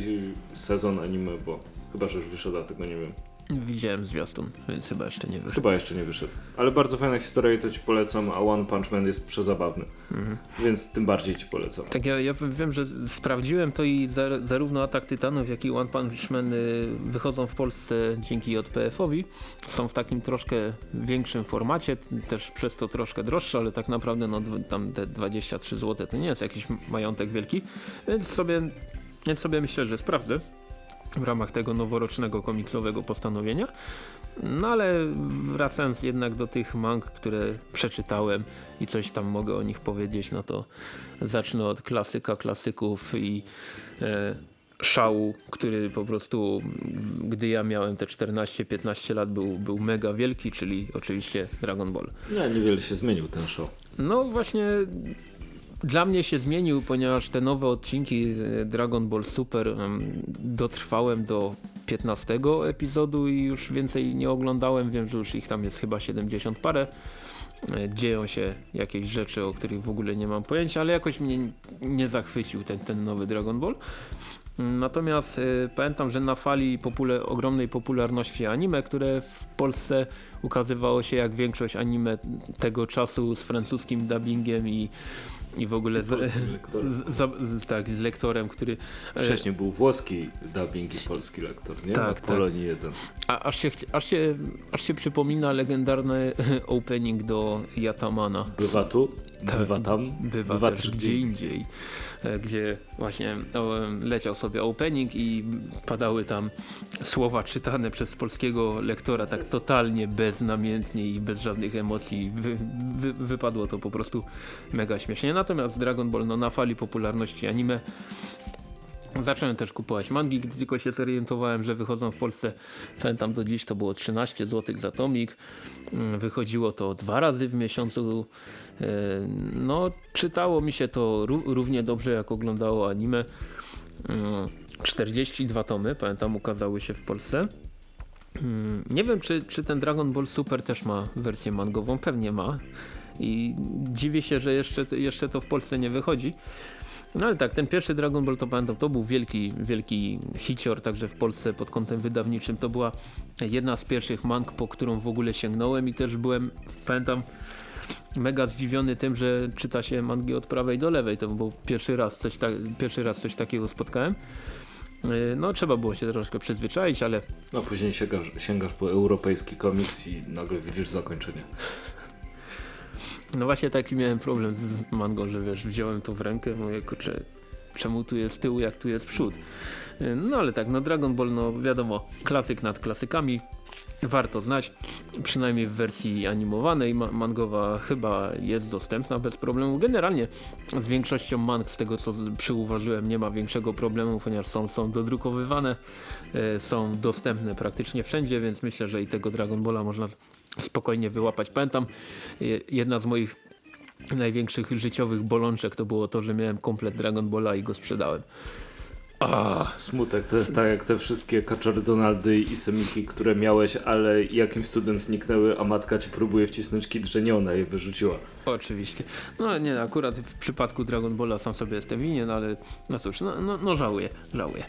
Speaker 1: sezon anime, bo chyba, że już wyszedł, tego nie wiem.
Speaker 2: Widziałem zwiastun, więc chyba jeszcze nie wyszedł.
Speaker 1: Chyba jeszcze nie wyszedł. Ale bardzo fajna historia i to ci polecam, a One Punch Man jest przezabawny.
Speaker 2: Mhm.
Speaker 1: Więc tym bardziej ci polecam.
Speaker 2: Tak, ja, ja wiem, że sprawdziłem to i za, zarówno Atak Tytanów, jak i One Punch Man y, wychodzą w Polsce dzięki JPF-owi. Są w takim troszkę większym formacie, też przez to troszkę droższe, ale tak naprawdę no, tam te 23 zł to nie jest jakiś majątek wielki, więc sobie, więc sobie myślę, że sprawdzę w ramach tego noworocznego komiksowego postanowienia. No ale wracając jednak do tych mang, które przeczytałem i coś tam mogę o nich powiedzieć, no to zacznę od klasyka klasyków i e, szału, który po prostu gdy ja miałem te 14-15 lat był, był mega wielki, czyli oczywiście Dragon Ball.
Speaker 1: Nie, niewiele się zmienił ten show.
Speaker 2: No właśnie dla mnie się zmienił, ponieważ te nowe odcinki e, Dragon Ball Super em, dotrwałem do 15 epizodu i już więcej nie oglądałem. Wiem, że już ich tam jest chyba 70 parę. E, Dzieją się jakieś rzeczy, o których w ogóle nie mam pojęcia, ale jakoś mnie nie zachwycił ten, ten nowy Dragon Ball. Natomiast y, pamiętam, że na fali popule ogromnej popularności anime, które w Polsce ukazywało się jak większość anime tego czasu z francuskim dubbingiem i, i w ogóle z, z, z, tak, z lektorem, który e,
Speaker 1: Wcześniej był włoski dubbing i polski lektor, nie?
Speaker 2: Tak,
Speaker 1: Na
Speaker 2: tak.
Speaker 1: Polonii 1.
Speaker 2: a, aż, się, aż, się, aż się przypomina legendarny opening do Yatamana.
Speaker 1: Bywa tu,
Speaker 2: Tak,
Speaker 1: bywa tam,
Speaker 2: bywa, też
Speaker 1: też
Speaker 2: gdzie indziej, e, gdzie właśnie leciał sobie opening i padały tam słowa czytane przez polskiego lektora tak totalnie beznamiętnie i bez żadnych emocji. Wy, wy, wypadło to po prostu mega śmiesznie. Natomiast Dragon Ball no, na fali popularności anime Zacząłem też kupować mangi, gdy tylko się zorientowałem, że wychodzą w Polsce. Pamiętam do dziś to było 13 zł za tomik. Mm, Wychodziło to dwa razy w miesiącu. E, No, czytało mi się to ró- równie dobrze jak oglądało anime. Mm, 42 tomy, pamiętam, ukazały się w Polsce. Mm, Nie wiem, czy, czy ten Dragon Ball Super też ma wersję mangową. Pewnie ma. I dziwię się, że jeszcze, jeszcze to w Polsce nie wychodzi. No ale tak, ten pierwszy Dragon Ball to pamiętam, to był wielki, wielki hicior, także w Polsce pod kątem wydawniczym. To była jedna z pierwszych mang, po którą w ogóle sięgnąłem i też byłem, pamiętam, mega zdziwiony tym, że czyta się mangi od prawej do lewej. To był pierwszy raz coś, ta, pierwszy raz coś takiego spotkałem. Yy, No trzeba było się troszkę przyzwyczaić, ale
Speaker 1: No później sięgasz, sięgasz po europejski komiks i nagle widzisz zakończenie.
Speaker 2: No właśnie taki miałem problem z, mangą, że wiesz, wziąłem to w rękę, mówię, kurczę, czemu tu jest tył, jak tu jest przód. Yy, No ale tak, no Dragon Ball, no wiadomo, klasyk nad klasykami, warto znać, przynajmniej w wersji animowanej, ma mangowa chyba jest dostępna bez problemu. Generalnie z większością mang, z tego co przyuważyłem, nie ma większego problemu, ponieważ są, są dodrukowywane, e, są dostępne praktycznie wszędzie, więc myślę, że i tego Dragon Balla można spokojnie wyłapać. Pamiętam, je- jedna z moich największych życiowych bolączek to było to, że miałem komplet Dragon Balla i go sprzedałem.
Speaker 1: Smutek to jest tak jak te wszystkie Kaczory Donaldy i Semiki, które miałeś, ale jakimś cudem zniknęły, a matka ci próbuje wcisnąć kit, że nie ona je wyrzuciła.
Speaker 2: Oczywiście. No nie, akurat w przypadku Dragon Balla sam sobie jestem winien, ale no cóż, no, no, no żałuję, żałuję.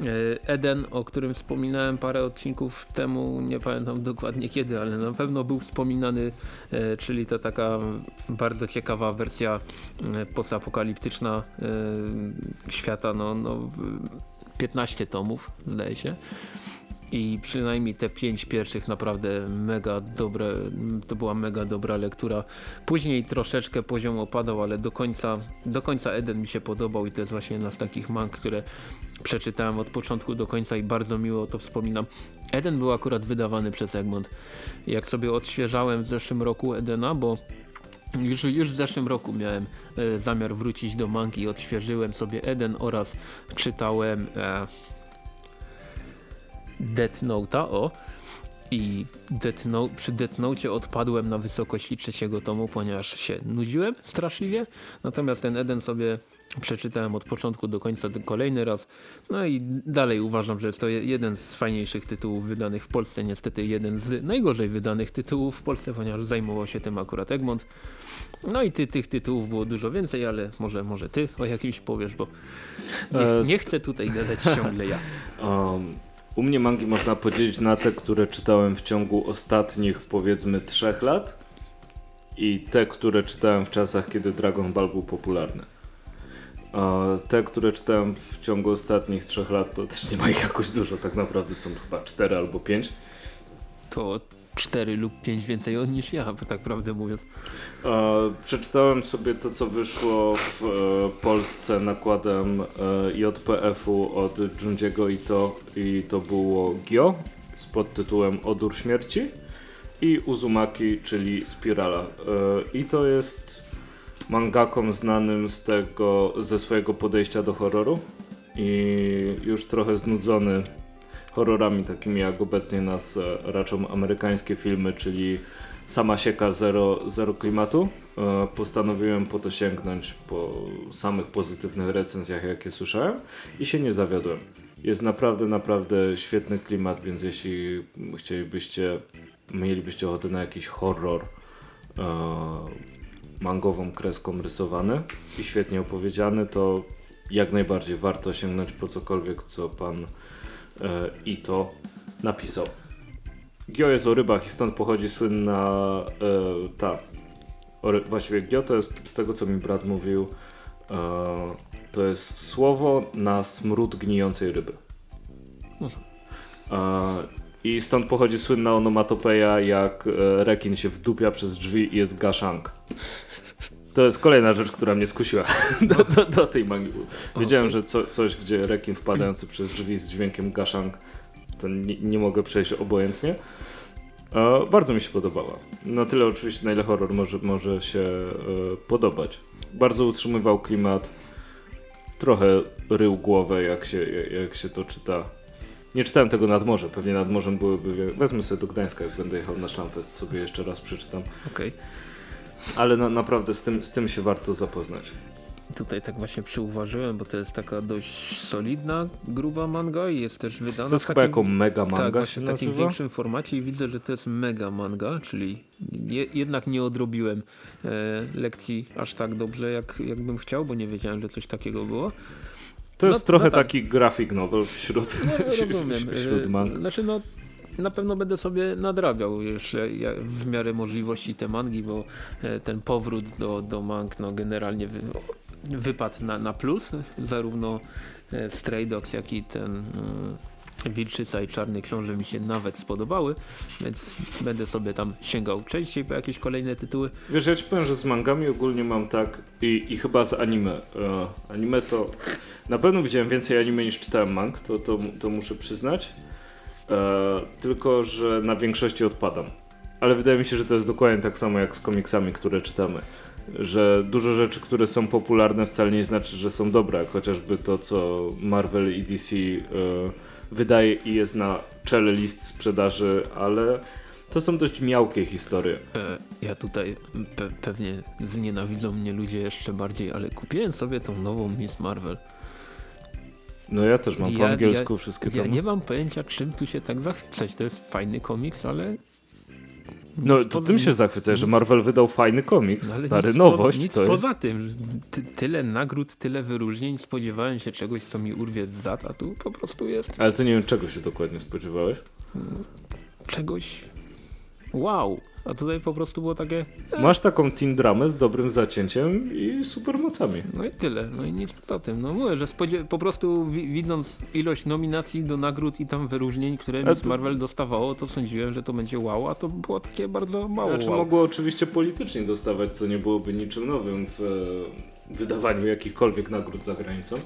Speaker 2: E, Eden, o którym wspominałem parę odcinków temu, nie pamiętam dokładnie kiedy, ale na pewno był wspominany, e, czyli ta taka bardzo ciekawa wersja e, postapokaliptyczna świata, no, no w- 15 tomów zdaje się. I przynajmniej te pięć pierwszych naprawdę mega dobre, to była mega dobra lektura. Później troszeczkę poziom opadał, ale do końca, do końca Eden mi się podobał i to jest właśnie jedna z takich mang, które przeczytałem od początku do końca i bardzo miło to wspominam. Eden był akurat wydawany przez Egmont. Jak sobie odświeżałem w zeszłym roku Edena, bo już, już w zeszłym roku miałem e, zamiar wrócić do mangi i odświeżyłem sobie Eden oraz czytałem e, Death Note'a, o. I Death Note, przy Death Note odpadłem na wysokości trzeciego tomu, ponieważ się nudziłem straszliwie. Natomiast ten Eden sobie przeczytałem od początku do końca kolejny raz. No i dalej uważam, że jest to jeden z fajniejszych tytułów wydanych w Polsce. Niestety jeden z najgorzej wydanych tytułów w Polsce, ponieważ zajmował się tym akurat Egmont. No i ty, tych tytułów było dużo więcej, ale może, może ty o jakimś powiesz, bo nie,
Speaker 1: E,
Speaker 2: nie chcę tutaj gadać ciągle ja.
Speaker 1: Um, u mnie mangi można podzielić na te, które czytałem w ciągu ostatnich powiedzmy trzech lat i te, które czytałem w czasach, kiedy Dragon Ball był popularny. Te, które czytałem w ciągu ostatnich trzech lat, to też nie ma ich jakoś dużo, tak naprawdę są chyba cztery albo pięć.
Speaker 2: To 4 lub 5 więcej od niż ja, tak prawdę mówiąc.
Speaker 1: E, przeczytałem sobie to, co wyszło w e, Polsce nakładem e, JPF-u od Junjiego i to, i to było Gyo z podtytułem Odór Śmierci i Uzumaki, czyli Spirala. E, I to jest mangaką znanym z tego, ze swojego podejścia do horroru i już trochę znudzony horrorami takimi jak obecnie nas e, raczą amerykańskie filmy, czyli sama sieka zero, zero klimatu. E, Postanowiłem po to sięgnąć po samych pozytywnych recenzjach jakie słyszałem i się nie zawiodłem. Jest naprawdę, naprawdę świetny klimat, więc jeśli chcielibyście, mielibyście ochotę na jakiś horror e, mangową kreską rysowany i świetnie opowiedziany, to jak najbardziej warto sięgnąć po cokolwiek, co pan e, Ito napisał. Gio jest o rybach i stąd pochodzi słynna e, ta. Właściwie Gio to jest z tego co mi brat mówił. E, to jest słowo na smród gnijącej ryby. E, I stąd pochodzi słynna onomatopeja, jak e, rekin się wdupia przez drzwi i jest gaszang. To jest kolejna rzecz, która mnie skusiła do, do, do tej mangi. Wiedziałem, że co, coś, gdzie rekin wpadający przez drzwi z dźwiękiem gaszang, to nie, nie mogę przejść obojętnie. E, bardzo mi się podobała. Na tyle oczywiście, na ile horror może, może się e, podobać. Bardzo utrzymywał klimat. Trochę rył głowę, jak się, jak, się to czyta. Nie czytałem tego nad morze, pewnie nad morzem byłyby... Wezmę sobie do Gdańska, jak będę jechał na Szlamfest, sobie jeszcze raz przeczytam.
Speaker 2: Okej.
Speaker 1: Ale na, naprawdę z tym, z tym się warto zapoznać.
Speaker 2: Tutaj tak właśnie przyuważyłem, bo to jest taka dość solidna, gruba manga i jest też wydana
Speaker 1: To jest
Speaker 2: w
Speaker 1: chyba
Speaker 2: takim,
Speaker 1: jako mega manga
Speaker 2: tak, właśnie
Speaker 1: się
Speaker 2: w takim
Speaker 1: nazywa?
Speaker 2: większym formacie i widzę, że to jest mega manga, czyli je, jednak nie odrobiłem e, lekcji aż tak dobrze, jak, jak bym chciał, bo nie wiedziałem, że coś takiego było.
Speaker 1: To jest
Speaker 2: No-
Speaker 1: trochę
Speaker 2: no tak.
Speaker 1: taki graphic novel wśród,
Speaker 2: No,
Speaker 1: wśród
Speaker 2: E,
Speaker 1: mang.
Speaker 2: Znaczy no, na pewno będę sobie nadrabiał ja- w miarę możliwości te mangi, bo e, ten powrót do, do mang no, generalnie wy, wypadł na, na plus. Zarówno e, Stray Dogs, jak i ten e, Wilczyca i Czarny Książę mi się nawet spodobały, więc będę sobie tam sięgał częściej po jakieś kolejne tytuły.
Speaker 1: Wiesz, ja ci powiem, że z mangami ogólnie mam tak i, i chyba z anime. E, anime to... Na pewno widziałem więcej anime niż czytałem mang, to, to, to muszę przyznać. E, tylko, że na większości odpadam. Ale wydaje mi się, że to jest dokładnie tak samo jak z komiksami, które czytamy. Że dużo rzeczy, które są popularne wcale nie znaczy, że są dobre, chociażby to, co Marvel i DC e, wydaje i jest na czele list sprzedaży, ale to są dość miałkie historie.
Speaker 2: E, ja tutaj pe pewnie znienawidzą mnie ludzie jeszcze bardziej, ale kupiłem sobie tą nową Miss Marvel.
Speaker 1: No ja też mam po
Speaker 2: Ja-
Speaker 1: angielsku wszystkie
Speaker 2: Ja nie mam pojęcia czym tu się tak zachwycać. To jest fajny komiks, ale...
Speaker 1: No to
Speaker 2: poza-
Speaker 1: tym się zachwycaj, że Marvel wydał fajny komiks,
Speaker 2: no,
Speaker 1: stary,
Speaker 2: nic
Speaker 1: nowość
Speaker 2: Po, nic
Speaker 1: to jest.
Speaker 2: poza tym. Ty, tyle nagród, tyle wyróżnień. Spodziewałem się czegoś, co mi urwie z zad, a tu po prostu jest
Speaker 1: Ale to nie wiem czego się dokładnie spodziewałeś.
Speaker 2: czegoś wow, a tutaj po prostu było takie,
Speaker 1: Masz taką teen dramę z dobrym zacięciem i supermocami.
Speaker 2: no i tyle, no i nic poza tym. No mówię, że po prostu wi widząc ilość nominacji do nagród i tam wyróżnień, które Miss
Speaker 1: to-
Speaker 2: Marvel dostawało, to sądziłem, że to będzie wow, a to było takie bardzo mało
Speaker 1: Znaczy
Speaker 2: wow.
Speaker 1: mogło oczywiście politycznie dostawać, co nie byłoby niczym nowym w e, wydawaniu jakichkolwiek nagród za granicą.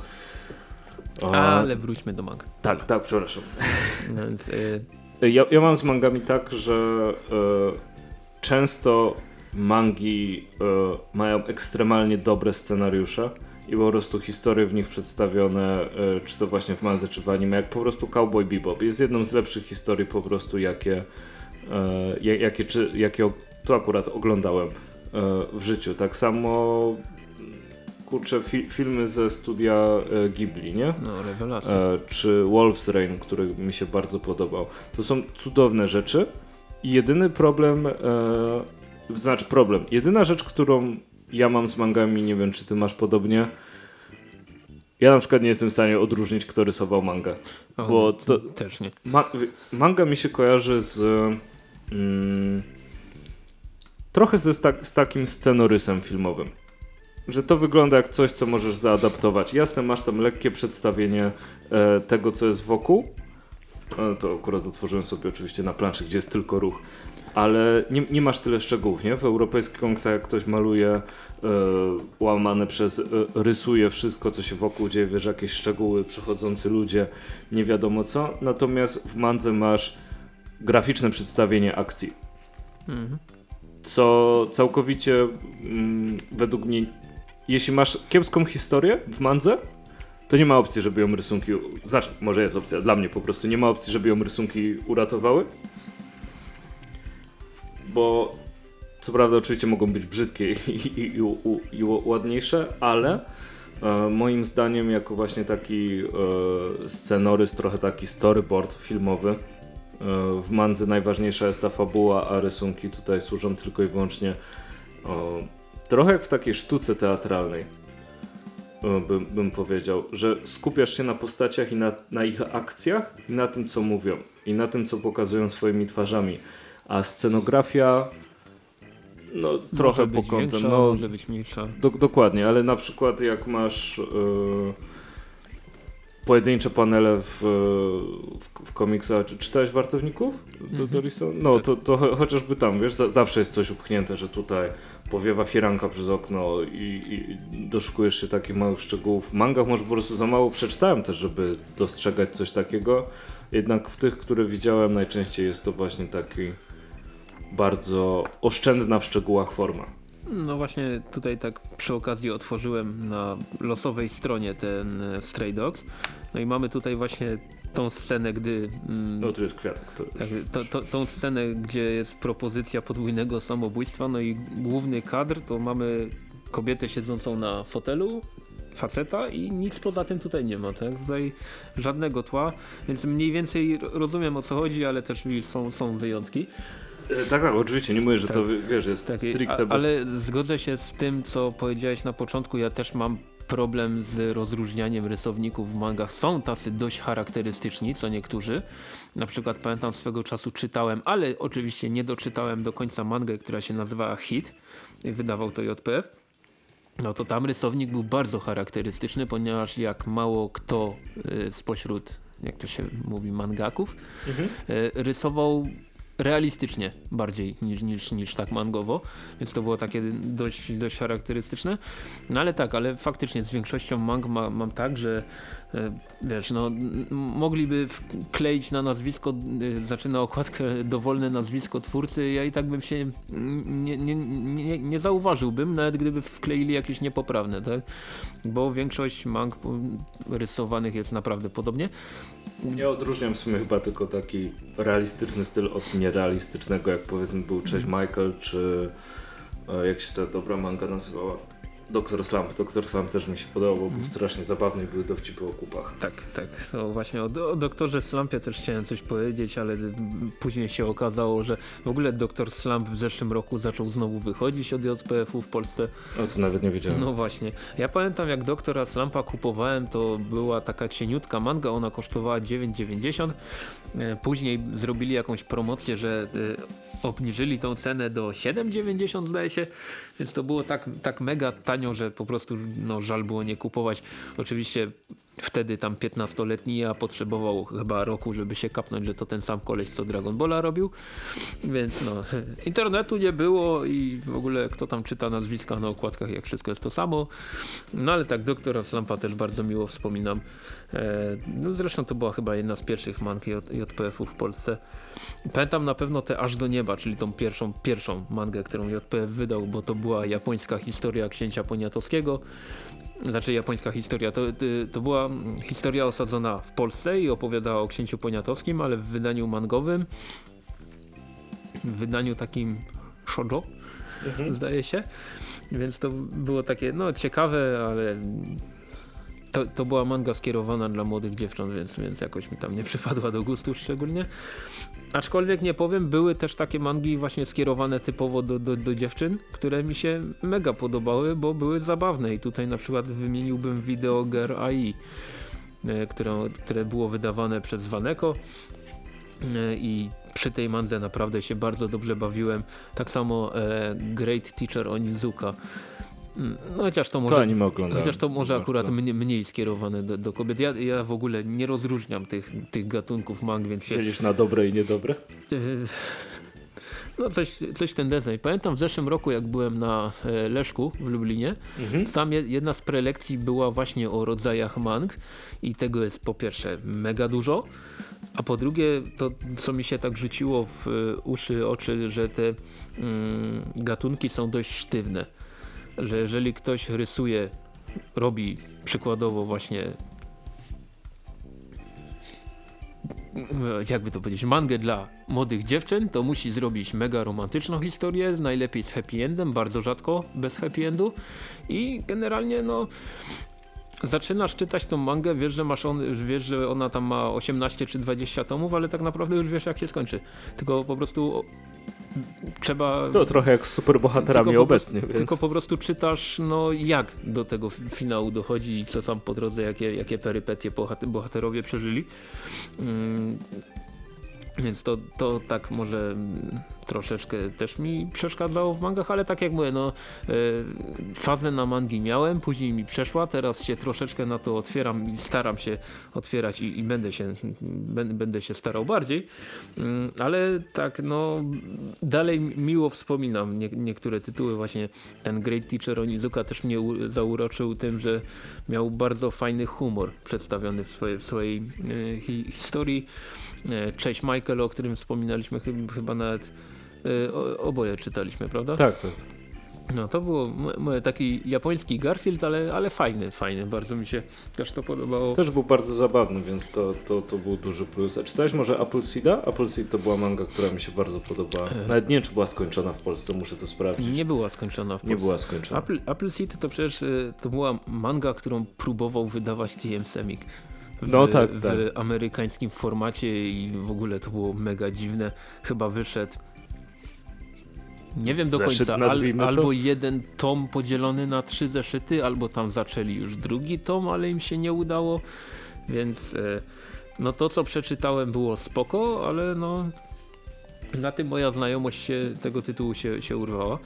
Speaker 1: A,
Speaker 2: Ale wróćmy do mang.
Speaker 1: Tak, tak, przepraszam.
Speaker 2: No Więc y,
Speaker 1: Ja, ja mam z mangami tak, że e, często mangi e, mają ekstremalnie dobre scenariusze i po prostu historie w nich przedstawione, e, czy to właśnie w mandze, czy w anime, jak po prostu Cowboy Bebop. Jest jedną z lepszych historii po prostu, jakie, ja- jakie, czy, jakie tu akurat oglądałem w życiu. Tak samo kurczę, fi, filmy ze studia e, Ghibli, nie?
Speaker 2: no rewelacja.
Speaker 1: e, czy Wolf's Rain, który mi się bardzo podobał. To są cudowne rzeczy i jedyny problem, e, znaczy problem, jedyna rzecz, którą ja mam z mangami, nie wiem czy ty masz podobnie, ja na przykład nie jestem w stanie odróżnić, kto rysował mangę.
Speaker 2: O,
Speaker 1: bo to-
Speaker 2: Też nie.
Speaker 1: Ma, manga mi się kojarzy z mm, trochę ze, z, tak, z takim scenorysem filmowym. Że to wygląda jak coś, co możesz zaadaptować. Jasne, masz tam lekkie przedstawienie e, tego, co jest wokół. E, to akurat otworzyłem sobie oczywiście na planszy, gdzie jest tylko ruch. Ale nie, nie masz tyle szczegółów, nie? W europejskich komiksach jak ktoś maluje e, łamane przez, e, rysuje wszystko, co się wokół dzieje, wiesz, jakieś szczegóły, przechodzący ludzie, nie wiadomo co. Natomiast w mandze masz graficzne przedstawienie akcji
Speaker 2: Mhm.
Speaker 1: co całkowicie mm, według mnie, jeśli masz kiepską historię w mandze, to nie ma opcji, żeby ją rysunki, znaczy może jest opcja, dla mnie po prostu. Nie ma opcji, żeby ją rysunki uratowały, bo co prawda oczywiście mogą być brzydkie i, i, i, i ładniejsze, ale e, moim zdaniem jako właśnie taki e, scenorys, trochę taki storyboard filmowy, E, w mandze najważniejsza jest ta fabuła, a rysunki tutaj służą tylko i wyłącznie o, trochę jak w takiej sztuce teatralnej e, bym, bym powiedział, że skupiasz się na postaciach i na, na ich akcjach i na tym co mówią i na tym co pokazują swoimi twarzami, a scenografia no trochę po kątem,
Speaker 2: większa,
Speaker 1: no
Speaker 2: może być mniejsza.
Speaker 1: do, dokładnie, ale na przykład jak masz e, pojedyncze panele w, w, w komiksach, czy czytałeś Wartowników? Do,
Speaker 2: Mhm.
Speaker 1: Dorison? No
Speaker 2: Tak.
Speaker 1: to, to cho- chociażby tam, wiesz, za, zawsze jest coś upchnięte, że tutaj powiewa firanka przez okno i, i doszukujesz się takich małych szczegółów. W mangach może po prostu za mało przeczytałem też, żeby dostrzegać coś takiego, jednak w tych, które widziałem najczęściej jest to właśnie taki bardzo oszczędna w szczegółach forma.
Speaker 2: No właśnie tutaj tak przy okazji otworzyłem na losowej stronie ten e, Stray Dogs. No i mamy tutaj właśnie tą scenę, gdy... Mm,
Speaker 1: No tu jest kwiatek. To
Speaker 2: tak, to, to, tą scenę, gdzie jest propozycja podwójnego samobójstwa, no i główny kadr to mamy kobietę siedzącą na fotelu, faceta i nic poza tym tutaj nie ma, tak? Tutaj żadnego tła, więc mniej więcej ro- rozumiem o co chodzi, ale też są, są wyjątki.
Speaker 1: E, Tak, tak, oczywiście, nie mówię, że
Speaker 2: Tak.
Speaker 1: to wiesz, jest
Speaker 2: Tak,
Speaker 1: stricte
Speaker 2: a,
Speaker 1: bez...
Speaker 2: ale zgodzę się z tym, co powiedziałeś na początku. Ja też mam problem z rozróżnianiem rysowników w mangach. Są tacy dość charakterystyczni, co niektórzy. Na przykład pamiętam swego czasu czytałem, ale oczywiście nie doczytałem do końca mangę, która się nazywała Hit. i Wydawał to JPF. No to tam rysownik był bardzo charakterystyczny, ponieważ jak mało kto y, spośród, jak to się mówi, mangaków,
Speaker 1: Mhm.
Speaker 2: e, rysował realistycznie bardziej niż, niż, niż tak mangowo, więc to było takie dość, dość charakterystyczne. No ale tak, ale faktycznie z większością mang ma, mam tak, że e, wiesz, no mogliby wkleić na nazwisko, e, znaczy na okładkę dowolne nazwisko twórcy, ja i tak bym się nie, nie, nie, nie zauważyłbym, nawet gdyby wkleili jakieś niepoprawne, tak? Bo większość mang rysowanych jest naprawdę podobnie.
Speaker 1: Ja odróżniam w sumie chyba tylko taki realistyczny styl od nierealistycznego, jak powiedzmy był Cześć. Michael, czy e, jak się ta dobra manga nazywała? Doktor Slump. Doktor Slump też mi się podobał, bo był
Speaker 2: Mhm.
Speaker 1: strasznie zabawny i były dowcipy o kupach.
Speaker 2: Tak, tak. To właśnie o, o doktorze Slumpie też chciałem coś powiedzieć, ale mm, później się okazało, że w ogóle doktor Slump w zeszłym roku zaczął znowu wychodzić od JPF-u w Polsce.
Speaker 1: O, to nawet nie wiedziałem.
Speaker 2: No właśnie. Ja pamiętam jak doktora Slumpa kupowałem, to była taka cieniutka manga, ona kosztowała 9,90. E, Później zrobili jakąś promocję, że e, obniżyli tą cenę do 7,90 zdaje się, więc to było tak, tak mega tanio, że po prostu no, żal było nie kupować. Oczywiście wtedy tam 15-letni ja potrzebował chyba roku, żeby się kapnąć, że to ten sam koleś, co Dragon Balla robił, więc no, internetu nie było i w ogóle kto tam czyta nazwiska na okładkach, jak wszystko jest to samo, no ale tak, doktora Slampa też bardzo miło wspominam, e, no zresztą to była chyba jedna z pierwszych mank JPF-ów w Polsce, pamiętam na pewno te Aż do Nieba, czyli tą pierwszą, pierwszą mangę, którą JPF wydał, bo to była japońska historia księcia poniatowskiego, znaczy japońska historia, to, to była historia osadzona w Polsce i opowiadała o księciu poniatowskim, ale w wydaniu mangowym, w wydaniu takim shoujo, mhm. zdaje się, więc to było takie, no ciekawe, ale to, to była manga skierowana dla młodych dziewcząt, więc, więc jakoś mi tam nie przypadła do gustu szczególnie. Aczkolwiek nie powiem, były też takie mangi właśnie skierowane typowo do, do, do dziewczyn, które mi się mega podobały, bo były zabawne i tutaj na przykład wymieniłbym Video Girl AI, e, które, które było wydawane przez Waneko e, i przy tej mandze naprawdę się bardzo dobrze bawiłem. Tak samo e, Great Teacher Onizuka no chociaż to może,
Speaker 1: to
Speaker 2: chociaż to może akurat mniej, mniej skierowane do, do kobiet. Ja, ja, w ogóle nie rozróżniam tych, tych gatunków mang, więc się...
Speaker 1: Siedzisz na dobre i niedobre?
Speaker 2: No coś, coś ten deseń. Pamiętam w zeszłym roku jak byłem na e, Leszku w Lublinie, mhm. tam jedna z prelekcji była właśnie o rodzajach mang i tego jest po pierwsze mega dużo, a po drugie to co mi się tak rzuciło w e, uszy, oczy, że te mm, gatunki są dość sztywne że jeżeli ktoś rysuje, robi przykładowo właśnie jakby to powiedzieć, mangę dla młodych dziewczyn, to musi zrobić mega romantyczną historię, najlepiej z happy endem, bardzo rzadko bez happy endu. I generalnie no zaczynasz czytać tą mangę, wiesz, że masz on, wiesz, że ona tam ma 18 czy 20 tomów, ale tak naprawdę już wiesz jak się skończy. Tylko po prostu trzeba...
Speaker 1: To trochę jak z superbohaterami obecnie.
Speaker 2: Więc... Tylko po prostu czytasz, no jak do tego finału dochodzi i co tam po drodze, jakie, jakie perypetie bohaterowie przeżyli. Mm, więc to, to tak może troszeczkę też mi przeszkadzało w mangach, ale tak jak mówię, no e, fazę na mangi miałem, później mi przeszła, teraz się troszeczkę na to otwieram i staram się otwierać i, i będę, się, będę się starał bardziej, mm, ale tak no dalej miło wspominam nie, niektóre tytuły, właśnie ten Great Teacher Onizuka też mnie zauroczył tym, że miał bardzo fajny humor przedstawiony w swojej, w swojej e, hi, historii. E, Cześć Michael, o którym wspominaliśmy chyba nawet oboje czytaliśmy, prawda?
Speaker 1: Tak, tak.
Speaker 2: No to było taki japoński Garfield, ale, ale fajny, fajny, bardzo mi się też to podobało.
Speaker 1: Też był bardzo zabawny, więc to, to, to był duży plus. A czytałeś może Apple Seeda? Apple Seed to była manga, która mi się bardzo podobała. E. Nawet nie wiem, czy była skończona w Polsce, muszę to sprawdzić.
Speaker 2: Nie była skończona w Polsce.
Speaker 1: Nie była skończona.
Speaker 2: Apple, Apple Seed to przecież to była manga, którą próbował wydawać TM Semik w, no, tak, w tak. amerykańskim formacie i w ogóle to było mega dziwne. Chyba wyszedł nie wiem do końca, al, albo jeden tom podzielony na trzy zeszyty, albo tam zaczęli już drugi tom, ale im się nie udało, więc e, no to co przeczytałem było spoko, ale no na tym moja znajomość się, tego tytułu się, się urwała.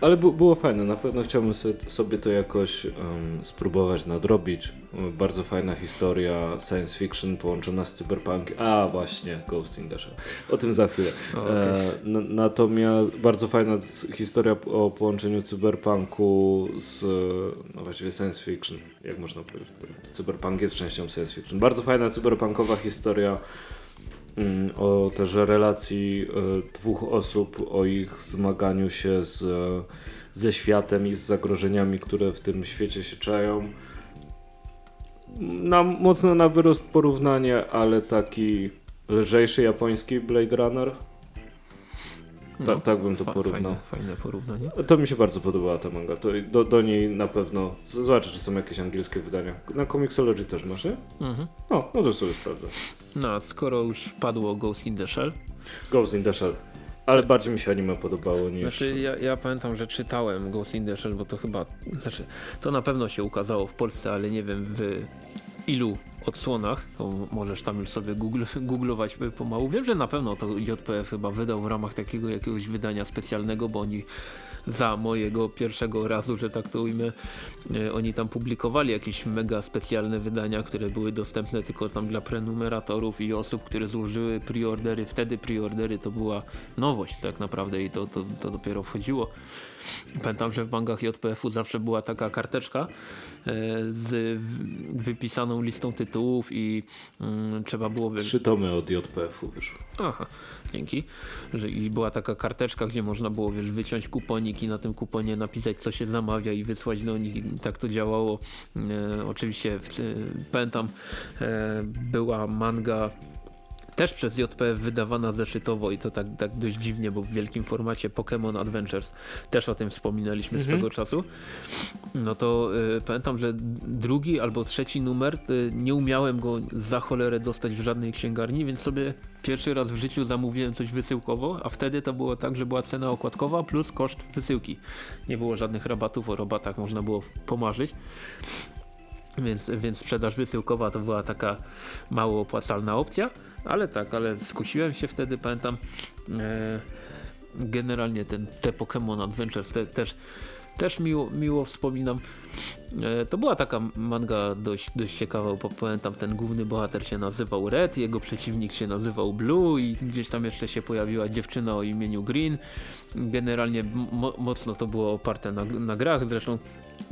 Speaker 1: Ale było fajne, na pewno chciałbym sobie to jakoś um, spróbować nadrobić. Bardzo fajna historia, science fiction połączona z cyberpunkiem. A właśnie, Ghost in the Shell. O tym za chwilę. Okay. E, natomiast bardzo fajna historia o połączeniu cyberpunku z no właściwie science fiction, jak można powiedzieć. Cyberpunk jest częścią science fiction. Bardzo fajna cyberpunkowa historia o też relacji e, dwóch osób, o ich zmaganiu się z, ze światem i z zagrożeniami, które w tym świecie się czają. Na, mocno na wyrost porównanie, ale taki lżejszy japoński Blade Runner. No, Ta, tak bym to porównał.
Speaker 2: Fajne, fajne, porównanie.
Speaker 1: To mi się bardzo podobała ta manga. To do, do niej na pewno. Zobaczę, czy są jakieś angielskie wydania. Na Comixology też masz, nie? Mhm. No, no to sobie sprawdzę.
Speaker 2: No, skoro już padło Ghost in the Shell.
Speaker 1: Ghost in the Shell. Ale tak. bardziej mi się anime podobało niż...
Speaker 2: Znaczy ja, ja, pamiętam, że czytałem Ghost in the Shell, bo to chyba... Znaczy, to na pewno się ukazało w Polsce, ale nie wiem w ilu odsłonach, to możesz tam już sobie googl googlować pomału. Wiem, że na pewno to JPF chyba wydał w ramach takiego jakiegoś wydania specjalnego, bo oni za mojego pierwszego razu, że tak to ujmę, e, oni tam publikowali jakieś mega specjalne wydania, które były dostępne tylko tam dla prenumeratorów i osób, które złożyły preordery. Wtedy preordery to była nowość tak naprawdę i to, to, to dopiero wchodziło. Pamiętam, że w bankach JPF-u zawsze była taka karteczka e, z wypisaną listą tytułów i mm, trzeba było...
Speaker 1: Trzy tomy od JPF-u wyszły.
Speaker 2: Aha, dzięki. I była taka karteczka, gdzie można było wiesz, wyciąć kuponik i na tym kuponie napisać co się zamawia i wysłać do nich. I tak to działało. E, oczywiście w, pamiętam e, była manga też przez JPF wydawana zeszytowo i to tak, tak dość dziwnie, bo w wielkim formacie Pokémon Adventures też o tym wspominaliśmy mhm. swego czasu. No to y, pamiętam, że drugi albo trzeci numer y, nie umiałem go za cholerę dostać w żadnej księgarni, więc sobie pierwszy raz w życiu zamówiłem coś wysyłkowo, a wtedy to było tak, że była cena okładkowa plus koszt wysyłki. Nie było żadnych rabatów, o rabatach można było pomarzyć. Więc, więc sprzedaż wysyłkowa to była taka mało opłacalna opcja. Ale tak, ale skusiłem się wtedy, pamiętam, e, generalnie ten, te Pokémon Adventures te, też, też miło, miło wspominam. E, to była taka manga dość, dość ciekawa, bo pamiętam ten główny bohater się nazywał Red, jego przeciwnik się nazywał Blue i gdzieś tam jeszcze się pojawiła dziewczyna o imieniu Green. Generalnie mo mocno to było oparte na, na grach, zresztą